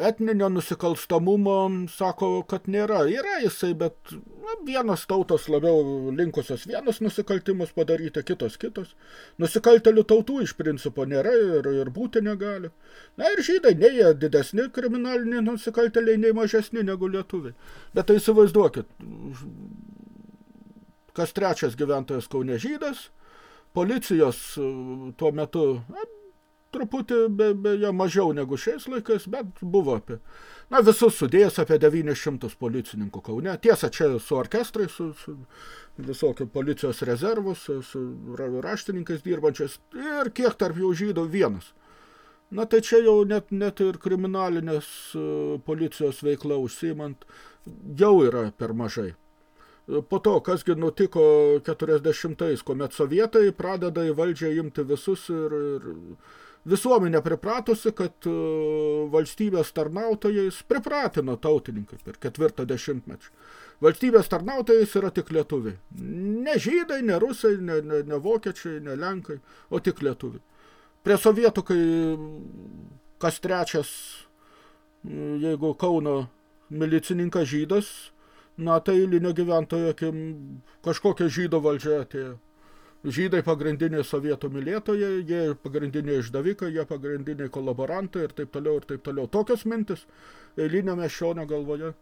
A: etninio nusikalstamumo sako, kad nėra. Yra jisai, bet na, vienos tautos labiau linkusios vienus nusikaltimus padaryti, kitos kitos. Nusikaltelių tautų iš principo nėra ir, ir būti negali. Na ir žydai, nei jie didesni kriminaliniai nusikalteliai, nei mažesni negu lietuviai. Bet tai įsivaizduokit, kas trečias gyventojas Kaune žydas, policijos tuo metu na, truputį be, beje mažiau negu šiais laikais, bet buvo apie, na, visus sudėjęs apie 900 policininkų Kaune. Tiesa, čia su orkestrai, su, su visokio policijos rezervų, su, su raštininkais dirbančiais ir kiek tarp jų žydų vienas. Na, tai čia jau net, net ir kriminalinės policijos veikla užsimant jau yra per mažai. Po to, kasgi nutiko 40-ais, kuomet sovietai pradeda į valdžią imti visus ir, ir visuomenė pripratusi, kad e, valstybės tarnautojais pripratino tautininkai per ketvirtą dešimtmečių. Valstybės tarnautojais yra tik lietuviai. Ne žydai, ne rusai, ne, ne, ne vokiečiai, ne lenkai, o tik lietuviai. Prie sovietų, kai kas trečias, jeigu Kauno milicininkas žydas, na tai eilinio gyventojo kažkokia žydo valdžia atėjo. Žydai pagrindiniai sovietų mylėtojai, jie pagrindiniai išdavikai, jie pagrindiniai kolaborantai ir taip toliau ir taip toliau. Tokios mintis eilinio miesčionio galvoje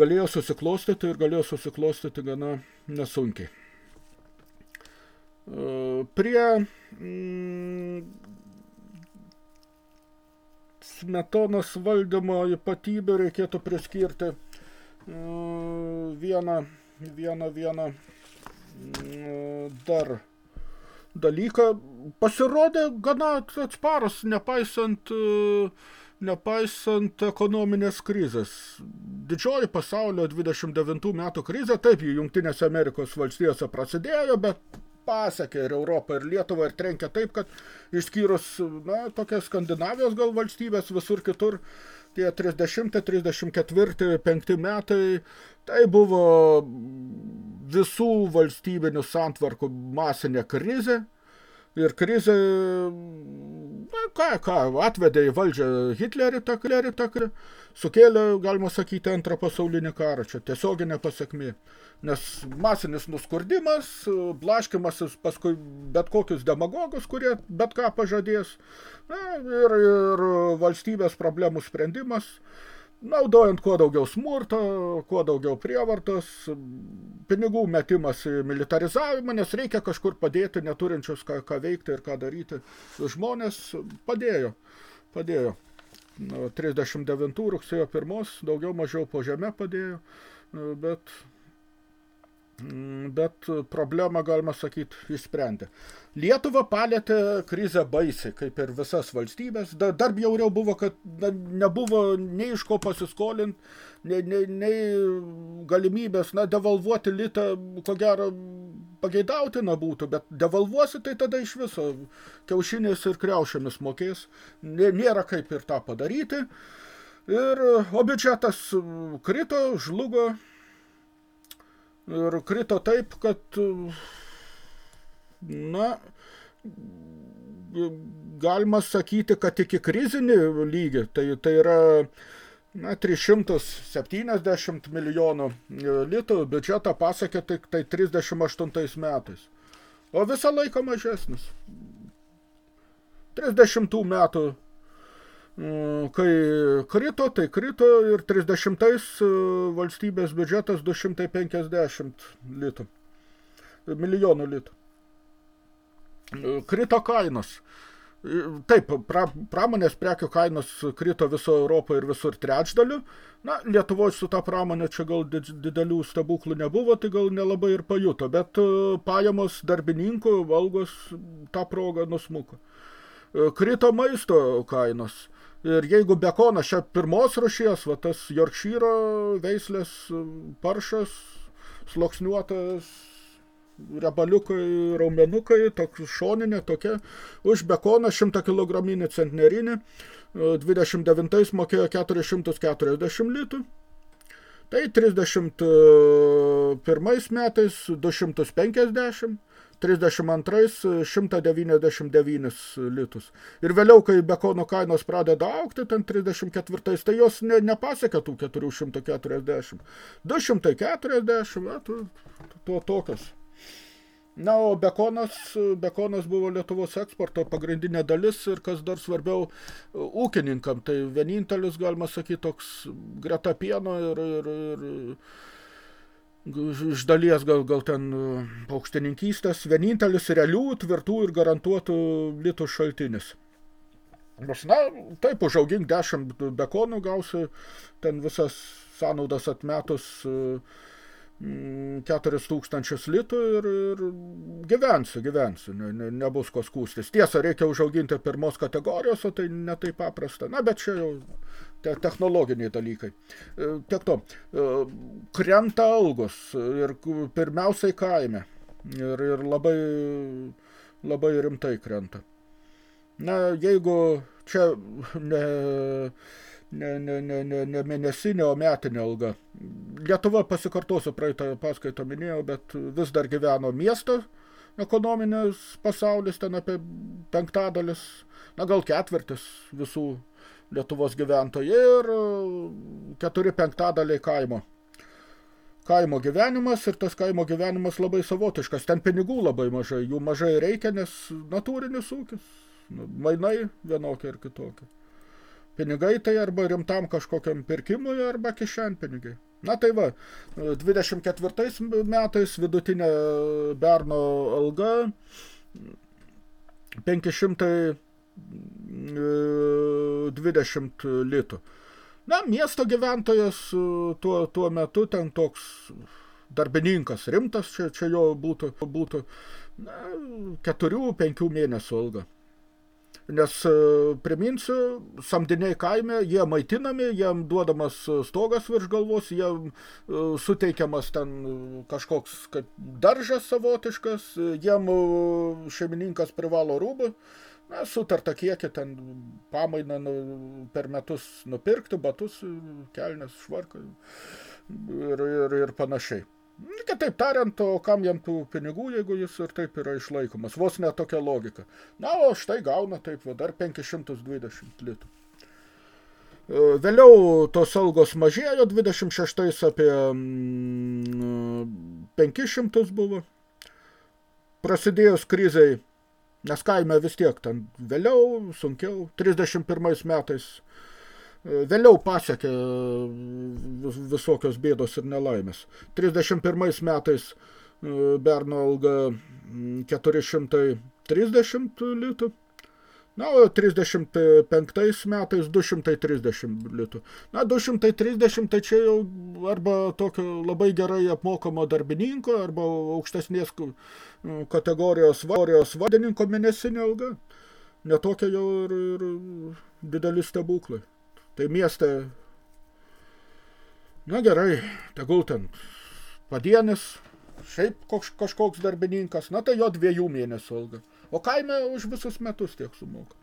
A: galėjo susiklostyti ir galėjo susiklostyti gana nesunkiai. E, prie mm, smetonos valdymo ypatybių reikėtų priskirti mm, vieną, vieną, vieną dar dalyką pasirodė gana atsparas, nepaisant, nepaisant ekonominės krizės. Didžioji pasaulio 29 metų krizė, taip, Jungtinėse Amerikos valstijose prasidėjo, bet pasiekė ir Europą, ir Lietuvą, ir trenkė taip, kad išskyrus, na, tokias Skandinavijos gal valstybės visur kitur, tie 30, 34, 5 metai, tai buvo visų valstybinių santvarkų masinė krizė. Ir krizė, na, ką, ką, atvedė į valdžią Hitlerį, tą klerį, tą klerį, sukėlė, galima sakyti, antrą pasaulinį karą, čia tiesioginė pasiekmė. Nes masinis nuskurdimas, blaškimasis paskui bet kokius demagogus, kurie bet ką pažadės, na, ir, ir valstybės problemų sprendimas – naudojant kuo daugiau smurto, kuo daugiau prievartos, pinigų metimas į militarizavimą, nes reikia kažkur padėti neturinčius ką, ką veikti ir ką daryti. Žmonės padėjo, padėjo. Nuo 39 rugsėjo 1 daugiau mažiau po žemę padėjo, bet, bet problemą, galima sakyti, išsprendė. Lietuva palėtė krizę baisiai, kaip ir visas valstybės. Dar bjauriau buvo, kad nebuvo nei iš ko pasiskolinti, nei, nei, nei galimybės, na, devalvuoti litą, ko gero, pageidautina būtų, bet devalvuosi, tai tada iš viso kiaušinės ir kriaušėmis mokės. Nėra kaip ir tą padaryti. Ir, o biudžetas krito, žlugo, ir krito taip, kad, na, galima sakyti, kad iki krizinį lygį, tai, tai yra na, 370 milijonų litų biudžetą pasakė tik tai 38 metais. O visą laiką mažesnis. 30 metų kai krito, tai krito ir 30-ais e, valstybės biudžetas 250 litų, milijonų litų. E, krito kainos. E, taip, pra, pramonės prekių kainos krito viso Europoje ir visur trečdaliu. Na, Lietuvoje su ta pramonė čia gal didelių stebuklų nebuvo, tai gal nelabai ir pajuto, bet pajamos darbininkų valgos tą progą nusmuko. Krito maisto kainos Ir jeigu bekonas čia pirmos rušies, va tas Yorkshire veislės paršas, sloksniuotas, rebaliukai, raumenukai, toks šoninė tokia, už bekoną 100 kg centnerinį, 29 mokėjo 440 litų, tai 31 metais 250, 32 199 litus. Ir vėliau, kai bekono kainos pradeda aukti, ten 34, tai jos ne, nepasiekia tų 440. 240, na, to, to tokios. Na, o bekonas, bekonas buvo Lietuvos eksporto pagrindinė dalis ir kas dar svarbiau ūkininkam. Tai vienintelis, galima sakyti, toks greta pieno ir, ir, ir iš dalies gal, gal ten e, paukštininkystės, vienintelis realių, tvirtų ir garantuotų litų šaltinis. Nes, na, taip, užaugink 10 bekonų, gausi ten visas sąnaudas atmetus uh, 4 tūkstančius litų ir, ir gyvensiu, gyvensiu, ne, ne, nebus ko skūstis. Tiesa, reikia užauginti pirmos kategorijos, o tai netai paprasta. Na, bet čia jau te, technologiniai dalykai. E, tiek to, e, krenta algos ir pirmiausiai kaime ir, ir labai, labai rimtai krenta. Na, jeigu čia ne ne, ne, ne, ne, ne mėnesinė, o metinė alga. Lietuva, pasikartosiu, praeitą paskaitą minėjau, bet vis dar gyveno miesto ekonominis pasaulis, ten apie penktadalis, na gal ketvirtis visų Lietuvos gyventojų ir keturi penktadaliai kaimo. Kaimo gyvenimas ir tas kaimo gyvenimas labai savotiškas, ten pinigų labai mažai, jų mažai reikia, nes natūrinis ūkis, mainai vienokie ir kitokie. Pinigai tai arba rimtam kažkokiam pirkimui, arba kišenpinigiai. Na tai va, 24 metais vidutinė Berno alga 520 litų. Na, miesto gyventojas tuo, tuo metu ten toks darbininkas rimtas, čia, čia jo būtų, būtų na, keturių, penkių mėnesių alga. Nes, e, priminsiu, samdiniai kaime, jie maitinami, jiem duodamas stogas virš galvos, jiem e, suteikiamas ten kažkoks kaip daržas savotiškas, jiem e, šeimininkas privalo rūbų, na, sutarta kiekį ten pamainą nu, per metus nupirkti, batus, kelnes, švarką ir, ir, ir panašiai. Kitaip tariant, o kam jam tų pinigų, jeigu jis ir taip yra išlaikomas. Vos ne tokia logika. Na, o štai gauna taip, va, dar 520 litų. E, vėliau tos algos mažėjo, 26 apie 500 buvo. Prasidėjus krizai, nes kaime vis tiek ten vėliau, sunkiau, 31 metais Vėliau pasiekė visokios bėdos ir nelaimės. 31 metais Berno alga 430 litų, Na, o 35 metais 230 litų. Na, 230 tai čia jau arba tokio labai gerai apmokamo darbininko, arba aukštesnės kategorijos varijos vadininko mėnesinė alga. Netokia jau ir, ir dideli stebuklai. Tai mieste, na gerai, tegul ten padienis, šiaip kažkoks darbininkas, na tai jo dviejų mėnesių alga. O kaime už visus metus tiek sumoka.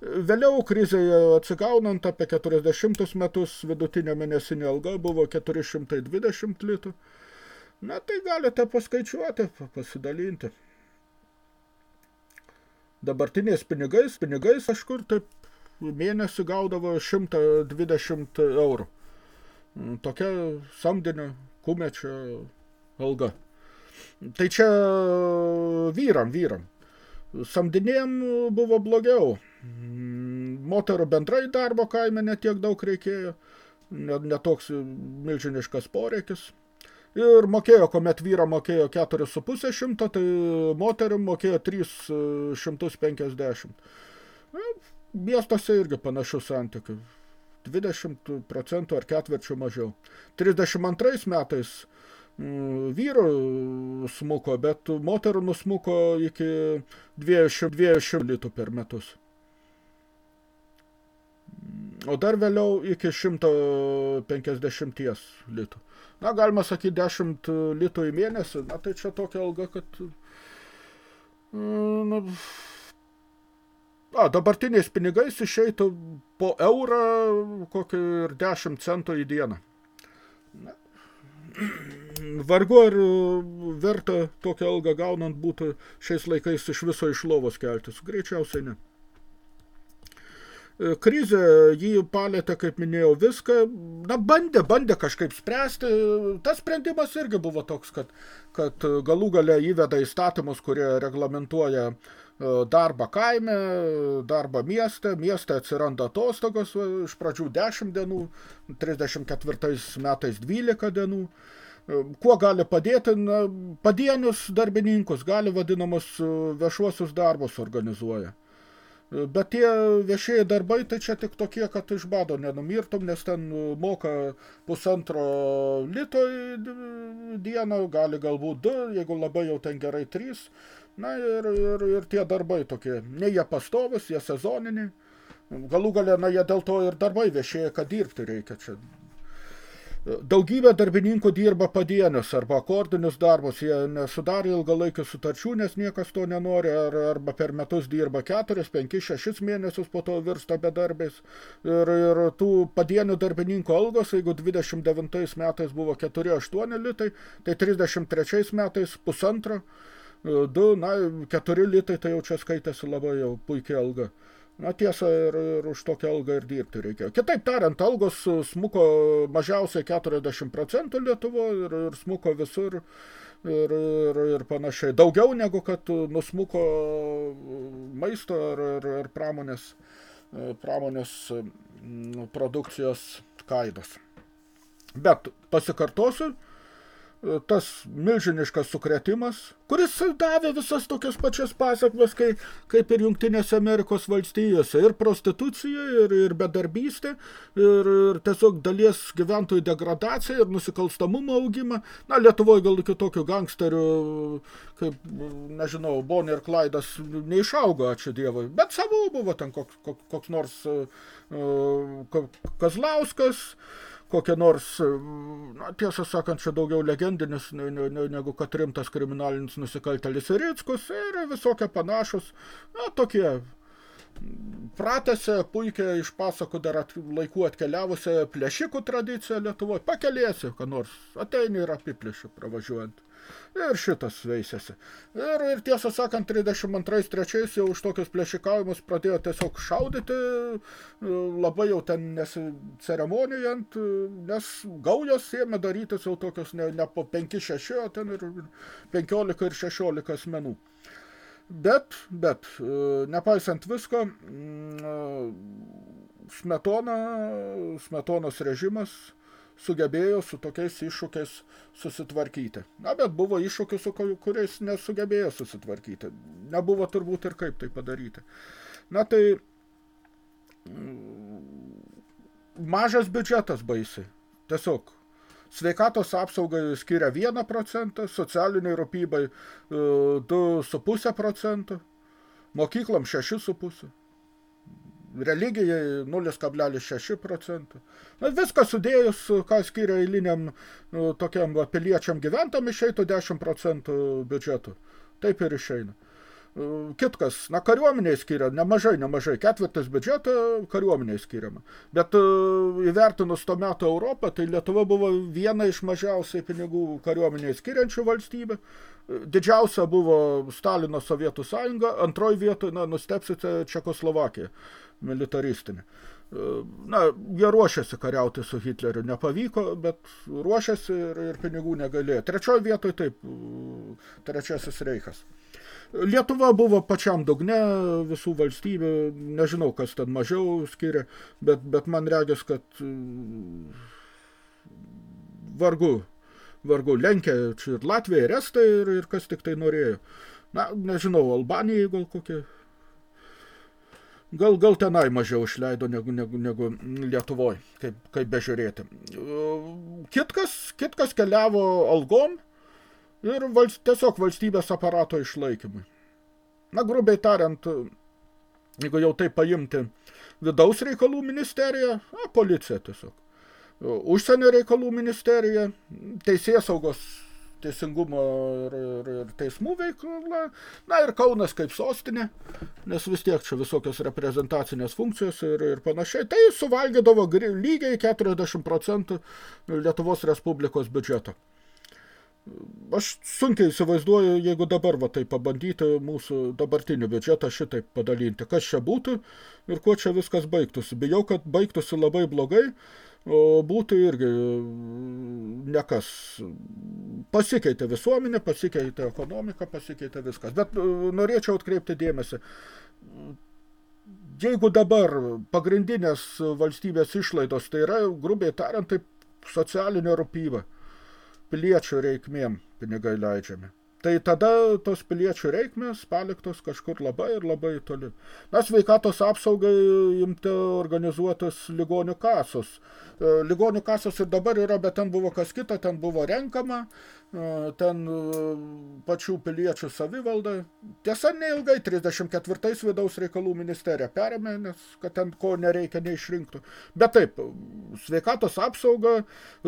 A: Vėliau krizėje atsigaunant apie 40 metus vidutinė mėnesinė alga buvo 420 litų. Na tai galite paskaičiuoti, pasidalinti. Dabartiniais pinigais, pinigais kažkur taip mėnesį gaudavo 120 eurų. Tokia samdinio kumečio alga. Tai čia vyram, vyram. Samdinėjim buvo blogiau. Moterų bendrai darbo kaime netiek daug reikėjo, netoks milžiniškas poreikis. Ir mokėjo, kuomet vyra mokėjo 4,5 šimto, tai moterim mokėjo 350. Miestuose irgi panašus santykių. 20 procentų ar ketvirčių mažiau. 32 metais vyro smuko, bet moterų nusmuko iki 200, 200 litų per metus. O dar vėliau iki 150 litų. Na, galima sakyti 10 litų į mėnesį, na tai čia tokia alga, kad... Na, a, dabartiniais pinigais išeitų po eurą kokį ir 10 centų į dieną. Na, vargu ar verta tokią algą gaunant būtų šiais laikais iš viso iš lovos keltis. Greičiausiai ne. Krizė jį palėtė, kaip minėjau, viską. Na, bandė, bandė kažkaip spręsti. Tas sprendimas irgi buvo toks, kad, kad galų gale įveda įstatymus, kurie reglamentuoja darbą kaime, darbą mieste. Mieste atsiranda atostogos, iš pradžių 10 dienų, 34 metais 12 dienų. Kuo gali padėti? Na, padienius darbininkus gali vadinamus viešuosius darbus organizuoja. Bet tie viešieji darbai, tai čia tik tokie, kad iš bado nenumirtum, nes ten moka pusantro lito dieną, gali galbūt du, jeigu labai jau ten gerai trys. Na ir, ir, ir tie darbai tokie, ne jie pastovus, jie sezoniniai. Galų galę, na jie dėl to ir darbai viešieji, kad dirbti reikia čia. Daugybė darbininkų dirba padienius arba akordinius darbus, jie nesudarė ilgalaikių sutarčių, nes niekas to nenori, ar, arba per metus dirba 4, 5, 6 mėnesius, po to virsta bedarbiais. Ir, ir tų padienių darbininkų algos, jeigu 29 metais buvo 4-8 litai, tai 33 metais pusantro, 2, na, 4 litai, tai jau čia skaitėsi labai jau puikiai alga. Na tiesa, ir, ir už tokią algą ir dirbti reikėjo. Kitaip tariant, algos smuko mažiausiai 40 procentų Lietuvo ir, ir smuko visur ir, ir, ir panašiai. Daugiau negu kad nusmuko maisto ar, ar, ar pramonės, pramonės produkcijos kaidos. Bet pasikartosiu, tas milžiniškas sukretimas, kuris davė visas tokias pačias pasakmes, kai, kaip ir Jungtinėse Amerikos valstijose, ir prostitucija, ir, ir bedarbystė, ir, ir tiesiog dalies gyventojų degradacija, ir nusikalstamumo augimą. Na, Lietuvoje gal kitokių gangsterių, kaip, nežinau, Bonnie ir Klaidas neišaugo, ačiū Dievui, bet savo buvo ten koks, koks nors uh, Kazlauskas, kokia nors, na, tiesą sakant, čia daugiau legendinis ne, ne, ne, negu kad rimtas kriminalinis nusikaltelis Rickus ir visokie panašus, na, tokie pratęsė puikiai iš pasakų dar at, laikų atkeliavusią plėšikų tradiciją Lietuvoje. Pakelėsi, ką nors, ateini ir apiplėši pravažiuojant. Ir šitas veisėsi. Ir, ir tiesą sakant, 32-3 jau už tokius plėšikavimus pradėjo tiesiog šaudyti, labai jau ten nesiceremonijant, nes gaujos ėmė darytis jau tokios ne, ne po 5-6, o ten ir 15 ir 16 asmenų. Bet, bet, nepaisant visko, Smetona, Smetonos režimas sugebėjo su tokiais iššūkiais susitvarkyti. Na, bet buvo iššūkių, su kuriais nesugebėjo susitvarkyti. Nebuvo turbūt ir kaip tai padaryti. Na tai mažas biudžetas baisiai. Tiesiog sveikatos apsaugai skiria 1 procentą, socialiniai rūpybai 2,5 procento, mokyklam 6,5 religijai 0,6 procentų. Na, viską sudėjus, ką skiria eiliniam nu, tokiam va, piliečiam gyventam, išeitų 10 procentų biudžetų. Taip ir išeina. Kitkas, na, kariuomeniai skiria nemažai, nemažai, ketvirtas biudžeto kariuomeniai skiriama. Bet įvertinus to meto Europą, tai Lietuva buvo viena iš mažiausiai pinigų kariuomeniai skiriančių valstybė. Didžiausia buvo Stalino Sovietų sąjunga, antroji vietoje, na, nustepsite, Čekoslovakija militaristinė. Na, jie ruošiasi kariauti su Hitleriu, nepavyko, bet ruošiasi ir, ir pinigų negalėjo. Trečioje vietoje taip, trečiasis reikas. Lietuva buvo pačiam dugne visų valstybių, nežinau, kas ten mažiau skiria, bet, bet man regis, kad vargu, vargu lenkia čia ir Latvija, ir Estai, ir, ir kas tik tai norėjo. Na, nežinau, Albanija gal kokia Gal, gal tenai mažiau išleido negu, negu, negu Lietuvoj, kaip, kaip bežiūrėti. Kitkas, kitkas keliavo algom ir valst, tiesiog valstybės aparato išlaikymui. Na, grubiai tariant, jeigu jau tai paimti vidaus reikalų ministeriją, na, policija tiesiog. Užsienio reikalų ministerija, teisės saugos teisingumo ir, ir, ir teismų veikla, na ir Kaunas kaip sostinė, nes vis tiek čia visokios reprezentacinės funkcijos ir, ir panašiai, tai suvalgydavo lygiai 40 procentų Lietuvos Respublikos biudžeto. Aš sunkiai įsivaizduoju, jeigu dabar va tai pabandyti mūsų dabartinį biudžetą šitaip padalinti, kas čia būtų ir kuo čia viskas baigtųsi. Bijau, kad baigtųsi labai blogai, o būtų irgi nekas. Pasikeitė visuomenė, pasikeitė ekonomika, pasikeitė viskas. Bet e, norėčiau atkreipti dėmesį. Jeigu dabar pagrindinės valstybės išlaidos, tai yra, grubiai tariant, taip socialinė rūpyba, piliečių reikmėm pinigai leidžiami tai tada tos piliečių reikmės paliktos kažkur labai ir labai toli. Na, sveikatos apsaugai imti organizuotas ligonių kasos. E, ligonių kasos ir dabar yra, bet ten buvo kas kita, ten buvo renkama, e, ten e, pačių piliečių savivalda. Tiesa, neilgai, 34 vidaus reikalų ministerija perėmė, nes kad ten ko nereikia neišrinktų. Bet taip, sveikatos apsaugą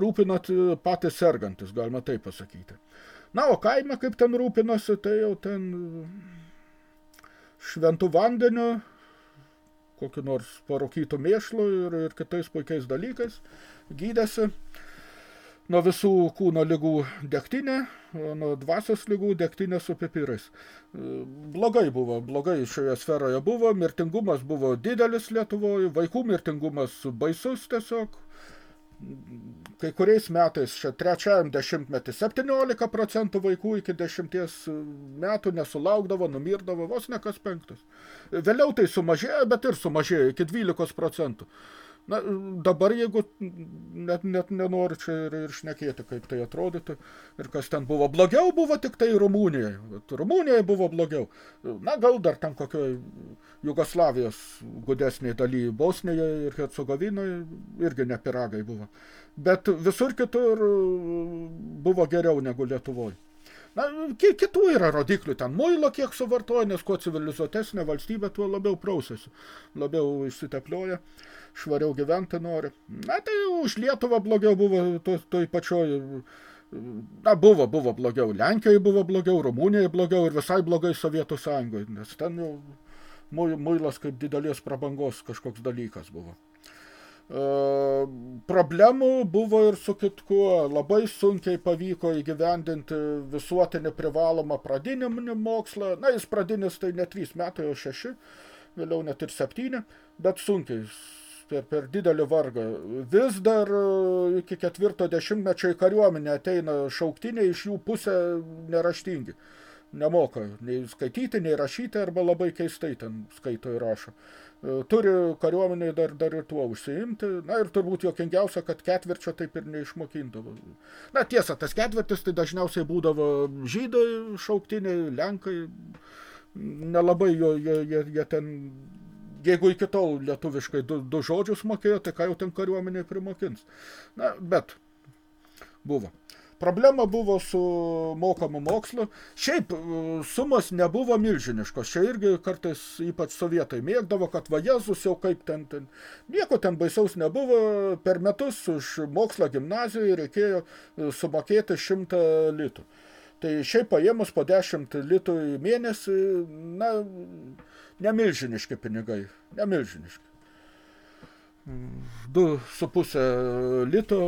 A: rūpinat patys sergantis, galima taip pasakyti. Na, o kaime kaip ten rūpinosi, tai jau ten šventų vandeniu, kokiu nors parokytų mėšlu ir, ir kitais puikiais dalykais gydėsi. Nuo visų kūno lygų degtinė, nuo dvasios lygų degtinė su pipirais. Blogai buvo, blogai šioje sferoje buvo, mirtingumas buvo didelis Lietuvoje, vaikų mirtingumas baisus tiesiog, kai kuriais metais, čia trečiajam dešimtmetį, 17 procentų vaikų iki dešimties metų nesulaukdavo, numirdavo vos ne kas penktas. Vėliau tai sumažėjo, bet ir sumažėjo iki 12 procentų. Na, dabar jeigu net, net nenoriu čia ir, ir šnekėti, kaip tai atrodytų ir kas ten buvo. Blogiau buvo tik tai Rumunijai. Rumunijai buvo blogiau. Na, gal dar ten kokioj Jugoslavijos gudesniai daly Bosnijoje ir Hercegovinoje irgi ne piragai buvo. Bet visur kitur buvo geriau negu Lietuvoje. Na, kitų yra rodiklių, ten muilo kiek suvartoja, nes kuo civilizuotesnė valstybė, tuo labiau prausasi, labiau išsiteplioja, švariau gyventi nori. Na, tai už Lietuvą blogiau buvo toj, toj pačioj, na, buvo, buvo blogiau, Lenkijoje buvo blogiau, Rumunijoje blogiau ir visai blogai Sovietų sąjungoje, nes ten jau muilas kaip didelės prabangos kažkoks dalykas buvo. E, problemų buvo ir su kitkuo. Labai sunkiai pavyko įgyvendinti visuotinį privalomą pradinį mokslą. Na, jis pradinis tai ne 3 metai, o 6, vėliau net ir 7, bet sunkiai per, per didelį vargą. Vis dar e, iki ketvirto dešimtmečio į kariuomenę ateina šauktiniai, iš jų pusė neraštingi. Nemoka nei skaityti, nei rašyti, arba labai keistai ten skaito ir rašo. Turi kariuomeniai dar, dar ir tuo užsiimti. Na ir turbūt jokingiausia, kad ketvirčio taip ir neišmokindavo. Na tiesa, tas ketvirtis tai dažniausiai būdavo žydai, šauktiniai, lenkai. Nelabai jie, jie, jie ten jeigu iki tol lietuviškai du, du žodžius mokėjo, tai ką jau ten kariuomeniai primokins. Na, bet buvo. Problema buvo su mokamu mokslu. Šiaip sumos nebuvo milžiniškos. Čia irgi kartais ypač sovietai mėgdavo, kad va Jėzus jau kaip ten, ten. Nieko ten baisaus nebuvo. Per metus už mokslą gimnazijoje reikėjo sumokėti šimtą litų. Tai šiaip paėmus po 10 litų į mėnesį, na, nemilžiniški pinigai, nemilžiniški. 2,5 lito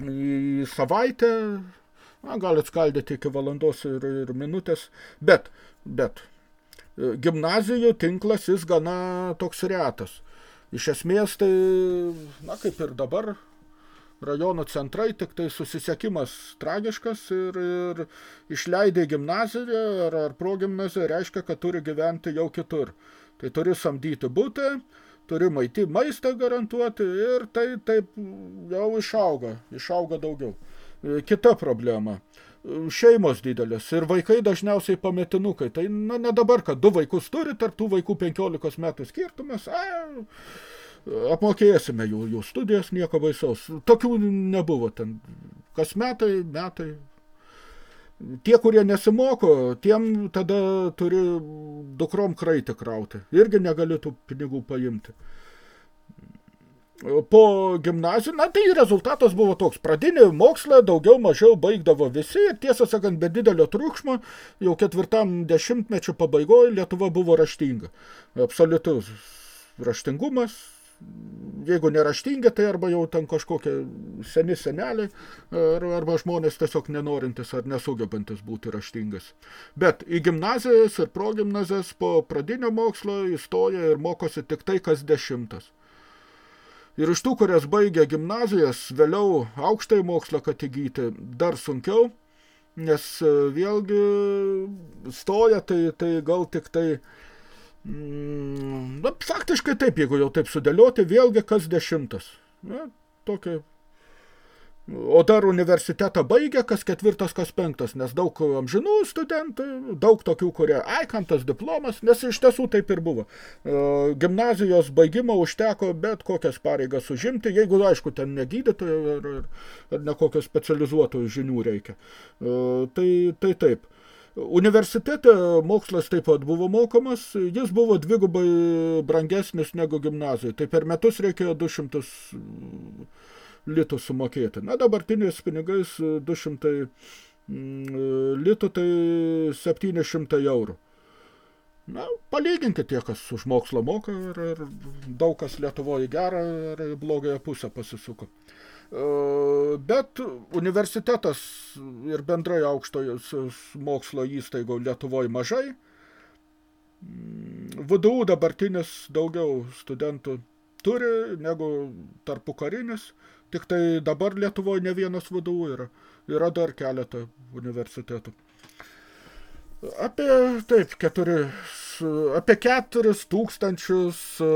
A: į savaitę, na, galit skaldyti iki valandos ir, ir minutės, bet, bet gimnazijų tinklas jis gana toks retas. Iš esmės tai, na, kaip ir dabar, rajonų centrai, tik tai susisiekimas tragiškas ir, ir išleidai gimnaziją ar, ar progimnaziją reiškia, kad turi gyventi jau kitur. Tai turi samdyti būtą, turi maiti maistą garantuoti ir tai taip jau išauga, išauga daugiau. Kita problema šeimos didelės ir vaikai dažniausiai pametinukai. Tai na, ne dabar, kad du vaikus turi, tarp tų vaikų 15 metų skirtumas, a, apmokėsime jų, jų studijas, nieko baisaus. Tokių nebuvo ten. Kas metai, metai. Tie, kurie nesimoko, tiem tada turi dukrom kraitį krauti. Irgi negali tų pinigų paimti. Po gimnazijų, na tai rezultatas buvo toks. Pradinį mokslą daugiau mažiau baigdavo visi ir tiesą sakant, be didelio triukšmo, jau ketvirtam dešimtmečio pabaigoje Lietuva buvo raštinga. Absoliutus raštingumas, jeigu neraštingi, tai arba jau ten kažkokie seni seneliai, arba žmonės tiesiog nenorintis ar nesugebantis būti raštingas. Bet į gimnazijas ir progimnazijas po pradinio mokslo įstoja ir mokosi tik tai kas dešimtas. Ir iš tų, kurias baigia gimnazijas, vėliau aukštai mokslą, kad įgyti, dar sunkiau, nes vėlgi stoja, tai, tai gal tik tai na, faktiškai taip, jeigu jau taip sudėlioti, vėlgi kas dešimtas. Na, tokia. O dar universitetą baigia kas ketvirtas, kas penktas, nes daug amžinų studentų, daug tokių, kurie, ai, kam tas diplomas, nes iš tiesų taip ir buvo. E, gimnazijos baigimo užteko bet kokias pareigas užimti, jeigu, aišku, ten ne gydytojų ir, ir, ir ne kokios specializuotų žinių reikia. E, tai, tai taip. Universitete mokslas taip pat buvo mokamas, jis buvo dvigubai brangesnis negu gimnazijai, tai per metus reikėjo 200 litų sumokėti. Na, dabartinės pinigais 200 litų tai 700 eurų. Na, palyginkit tie, kas už mokslą moka ir, ir daug kas Lietuvoje gerą ir blogąją pusę pasisuko. Bet universitetas ir bendrai aukštojo mokslo įstaigo Lietuvoje mažai. VDU dabartinis daugiau studentų turi negu tarpu karinis. Tik tai dabar Lietuvoje ne vienas VDU yra. Yra dar keletą universitetų. Apie, taip, keturi apie 4 tūkstančius e,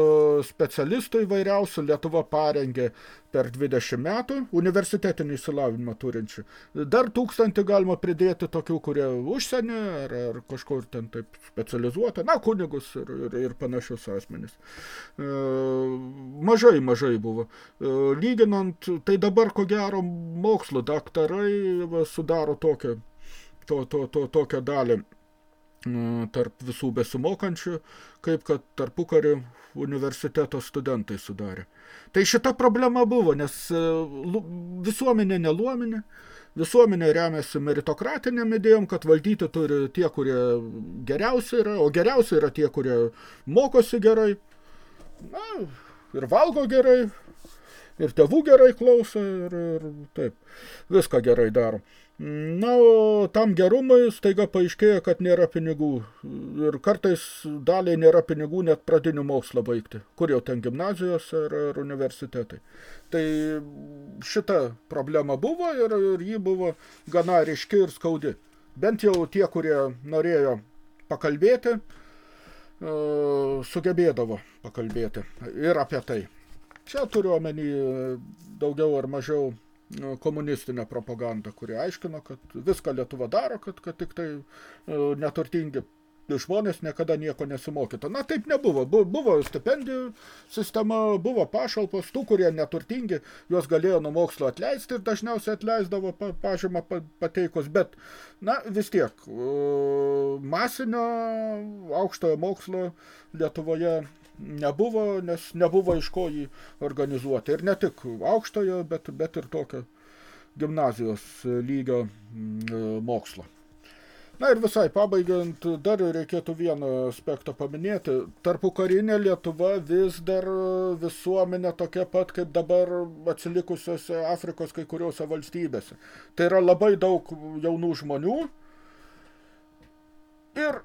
A: specialistų įvairiausių Lietuva parengė per 20 metų universitetinį įsilavinimą turinčių. Dar tūkstantį galima pridėti tokių, kurie užsienį ar, ar kažkur ten taip specializuota, na, kunigus ir, ir, ir panašius asmenys. E, mažai, mažai buvo. E, lyginant, tai dabar ko gero mokslo daktarai sudaro tokią, to, to, to, tokią dalį tarp visų besimokančių, kaip kad tarpukariu universiteto studentai sudarė. Tai šita problema buvo, nes e, visuomenė neluomenė, visuomenė remiasi meritokratinėm idėjom, kad valdyti turi tie, kurie geriausi yra, o geriausi yra tie, kurie mokosi gerai, na, ir valgo gerai, ir tėvų gerai klauso, ir, ir taip, viską gerai daro. Na, o tam gerumui staiga paaiškėjo, kad nėra pinigų. Ir kartais daliai nėra pinigų net pradinių mokslą baigti. Kur jau ten gimnazijos ar, ar universitetai. Tai šita problema buvo ir, ir ji buvo gana ryški ir skaudi. Bent jau tie, kurie norėjo pakalbėti, e, sugebėdavo pakalbėti ir apie tai. Čia turiu omeny daugiau ar mažiau komunistinę propagandą, kuri aiškino, kad viską Lietuva daro, kad, kad tik tai e, neturtingi žmonės niekada nieko nesimokytų. Na, taip nebuvo. Buvo stipendijų sistema, buvo pašalpos, tų, kurie neturtingi, juos galėjo nuo mokslo atleisti ir dažniausiai atleisdavo pažymą pateikus, bet, na, vis tiek, masinio aukštojo mokslo Lietuvoje nebuvo, nes nebuvo iš ko jį organizuoti. Ir ne tik aukštojo, bet, bet ir tokio gimnazijos lygio mokslo. Na ir visai pabaigiant, dar reikėtų vieną aspektą paminėti. Tarpu karinė Lietuva vis dar visuomenė tokia pat, kaip dabar atsilikusiose Afrikos kai kuriuose valstybėse. Tai yra labai daug jaunų žmonių ir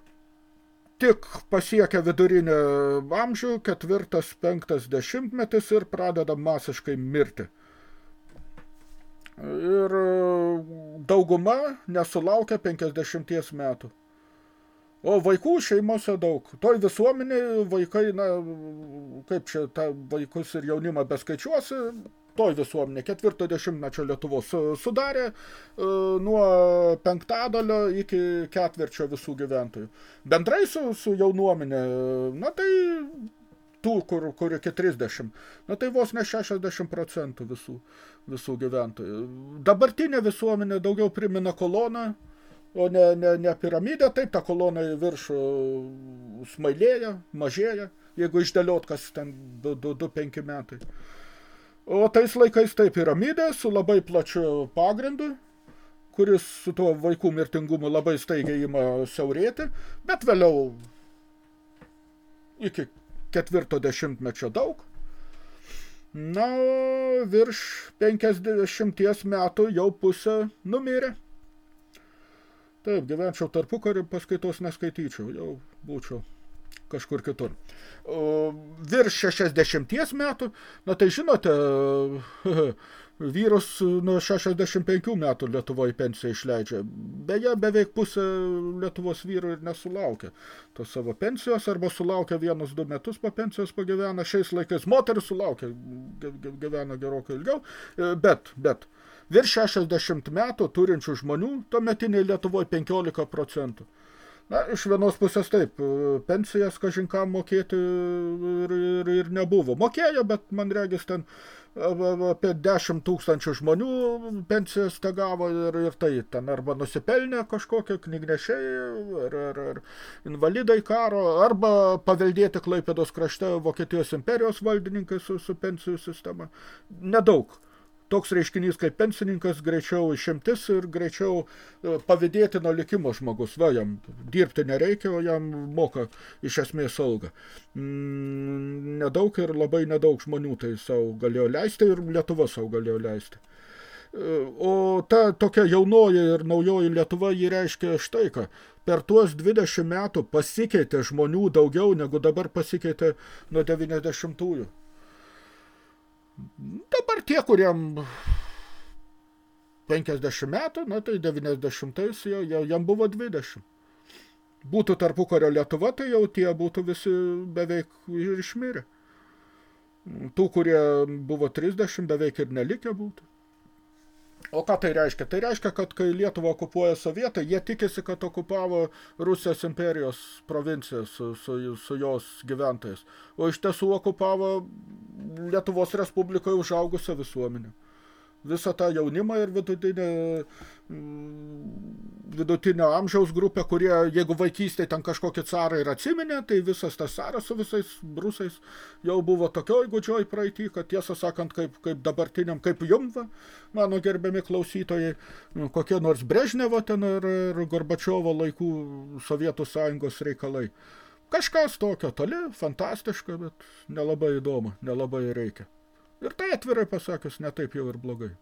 A: tik pasiekia vidurinę amžių, ketvirtas, penktas dešimtmetis ir pradeda masiškai mirti ir e, dauguma nesulaukia 50 metų. O vaikų šeimose daug. Toj visuomenėje vaikai, na, kaip čia tą vaikus ir jaunimą beskaičiuosi, toj visuomenė ketvirto dešimtmečio Lietuvos sudarė e, nuo penktadalio iki ketvirčio visų gyventojų. Bendrai su, su jaunuomenė, na tai tų, kur, kur iki 30, na tai vos ne 60 procentų visų, visų gyventojų. Dabartinė visuomenė daugiau primena koloną, o ne, ne, ne piramidę, taip ta kolona į viršų smailėja, mažėja, jeigu išdėliot kas ten 2-5 metai. O tais laikais tai piramidė su labai plačiu pagrindu, kuris su tuo vaikų mirtingumu labai staigiai ima siaurėti, bet vėliau iki ketvirto dešimtmečio daug. Na, virš 50 metų jau pusę numirė. Taip, gyvenčiau tarpukarį, paskaitos neskaityčiau, jau būčiau kažkur kitur. Virš 60 metų, na tai žinote, Vyrus nuo 65 metų Lietuvoje pensiją išleidžia. Beje, beveik pusė Lietuvos vyrų ir nesulaukia tos savo pensijos, arba sulaukia vienus du metus po pensijos pagyvena. Šiais laikais moteris sulaukia, gyvena gerokai ilgiau, bet, bet virš 60 metų turinčių žmonių tuometiniai Lietuvoje 15 procentų. Na, iš vienos pusės taip, pensijas kažinkam mokėti ir, ir, ir nebuvo. Mokėjo, bet man regis ten apie 10 tūkstančių žmonių pensijas te gavo ir, ir tai ten arba nusipelnė kažkokie knygnešiai ar, ar, ar invalidai karo, arba paveldėti Klaipėdos krašte Vokietijos imperijos valdininkai su, su pensijų sistema. Nedaug toks reiškinys kaip pensininkas greičiau išimtis ir greičiau e, pavydėtino likimo žmogus. Va, jam dirbti nereikia, o jam moka iš esmės algą. Mm, nedaug ir labai nedaug žmonių tai savo galėjo leisti ir Lietuva savo galėjo leisti. E, o ta tokia jaunoji ir naujoji Lietuva jį reiškia štai ką. Per tuos 20 metų pasikeitė žmonių daugiau negu dabar pasikeitė nuo 90-ųjų. Dabar tie, kuriem 50 metų, na tai 90-ais jam buvo 20. Būtų tarpukario Lietuva, tai jau tie būtų visi beveik ir išmirę. Tų, kurie buvo 30, beveik ir nelikę būtų. O ką tai reiškia? Tai reiškia, kad kai Lietuvą okupuoja sovietai, jie tikisi, kad okupavo Rusijos imperijos provinciją su, su, su jos gyventojais. O iš tiesų okupavo Lietuvos Respublikoje užaugusią visuomenę visą tą jaunimą ir vidutinę, vidutinio amžiaus grupę, kurie, jeigu vaikystėje ten kažkokį carą ir atsiminė, tai visas tas caras su visais brusais jau buvo tokioj gudžioj praeitį, kad tiesą sakant, kaip, kaip dabartiniam, kaip jumva, mano gerbiami klausytojai, kokie nors Brežnevo ten ir, ir Gorbačiovo laikų Sovietų sąjungos reikalai. Kažkas tokio toli, fantastiška, bet nelabai įdomu, nelabai reikia. Ir tai atvirai pasakius, netaip jau ir blogai.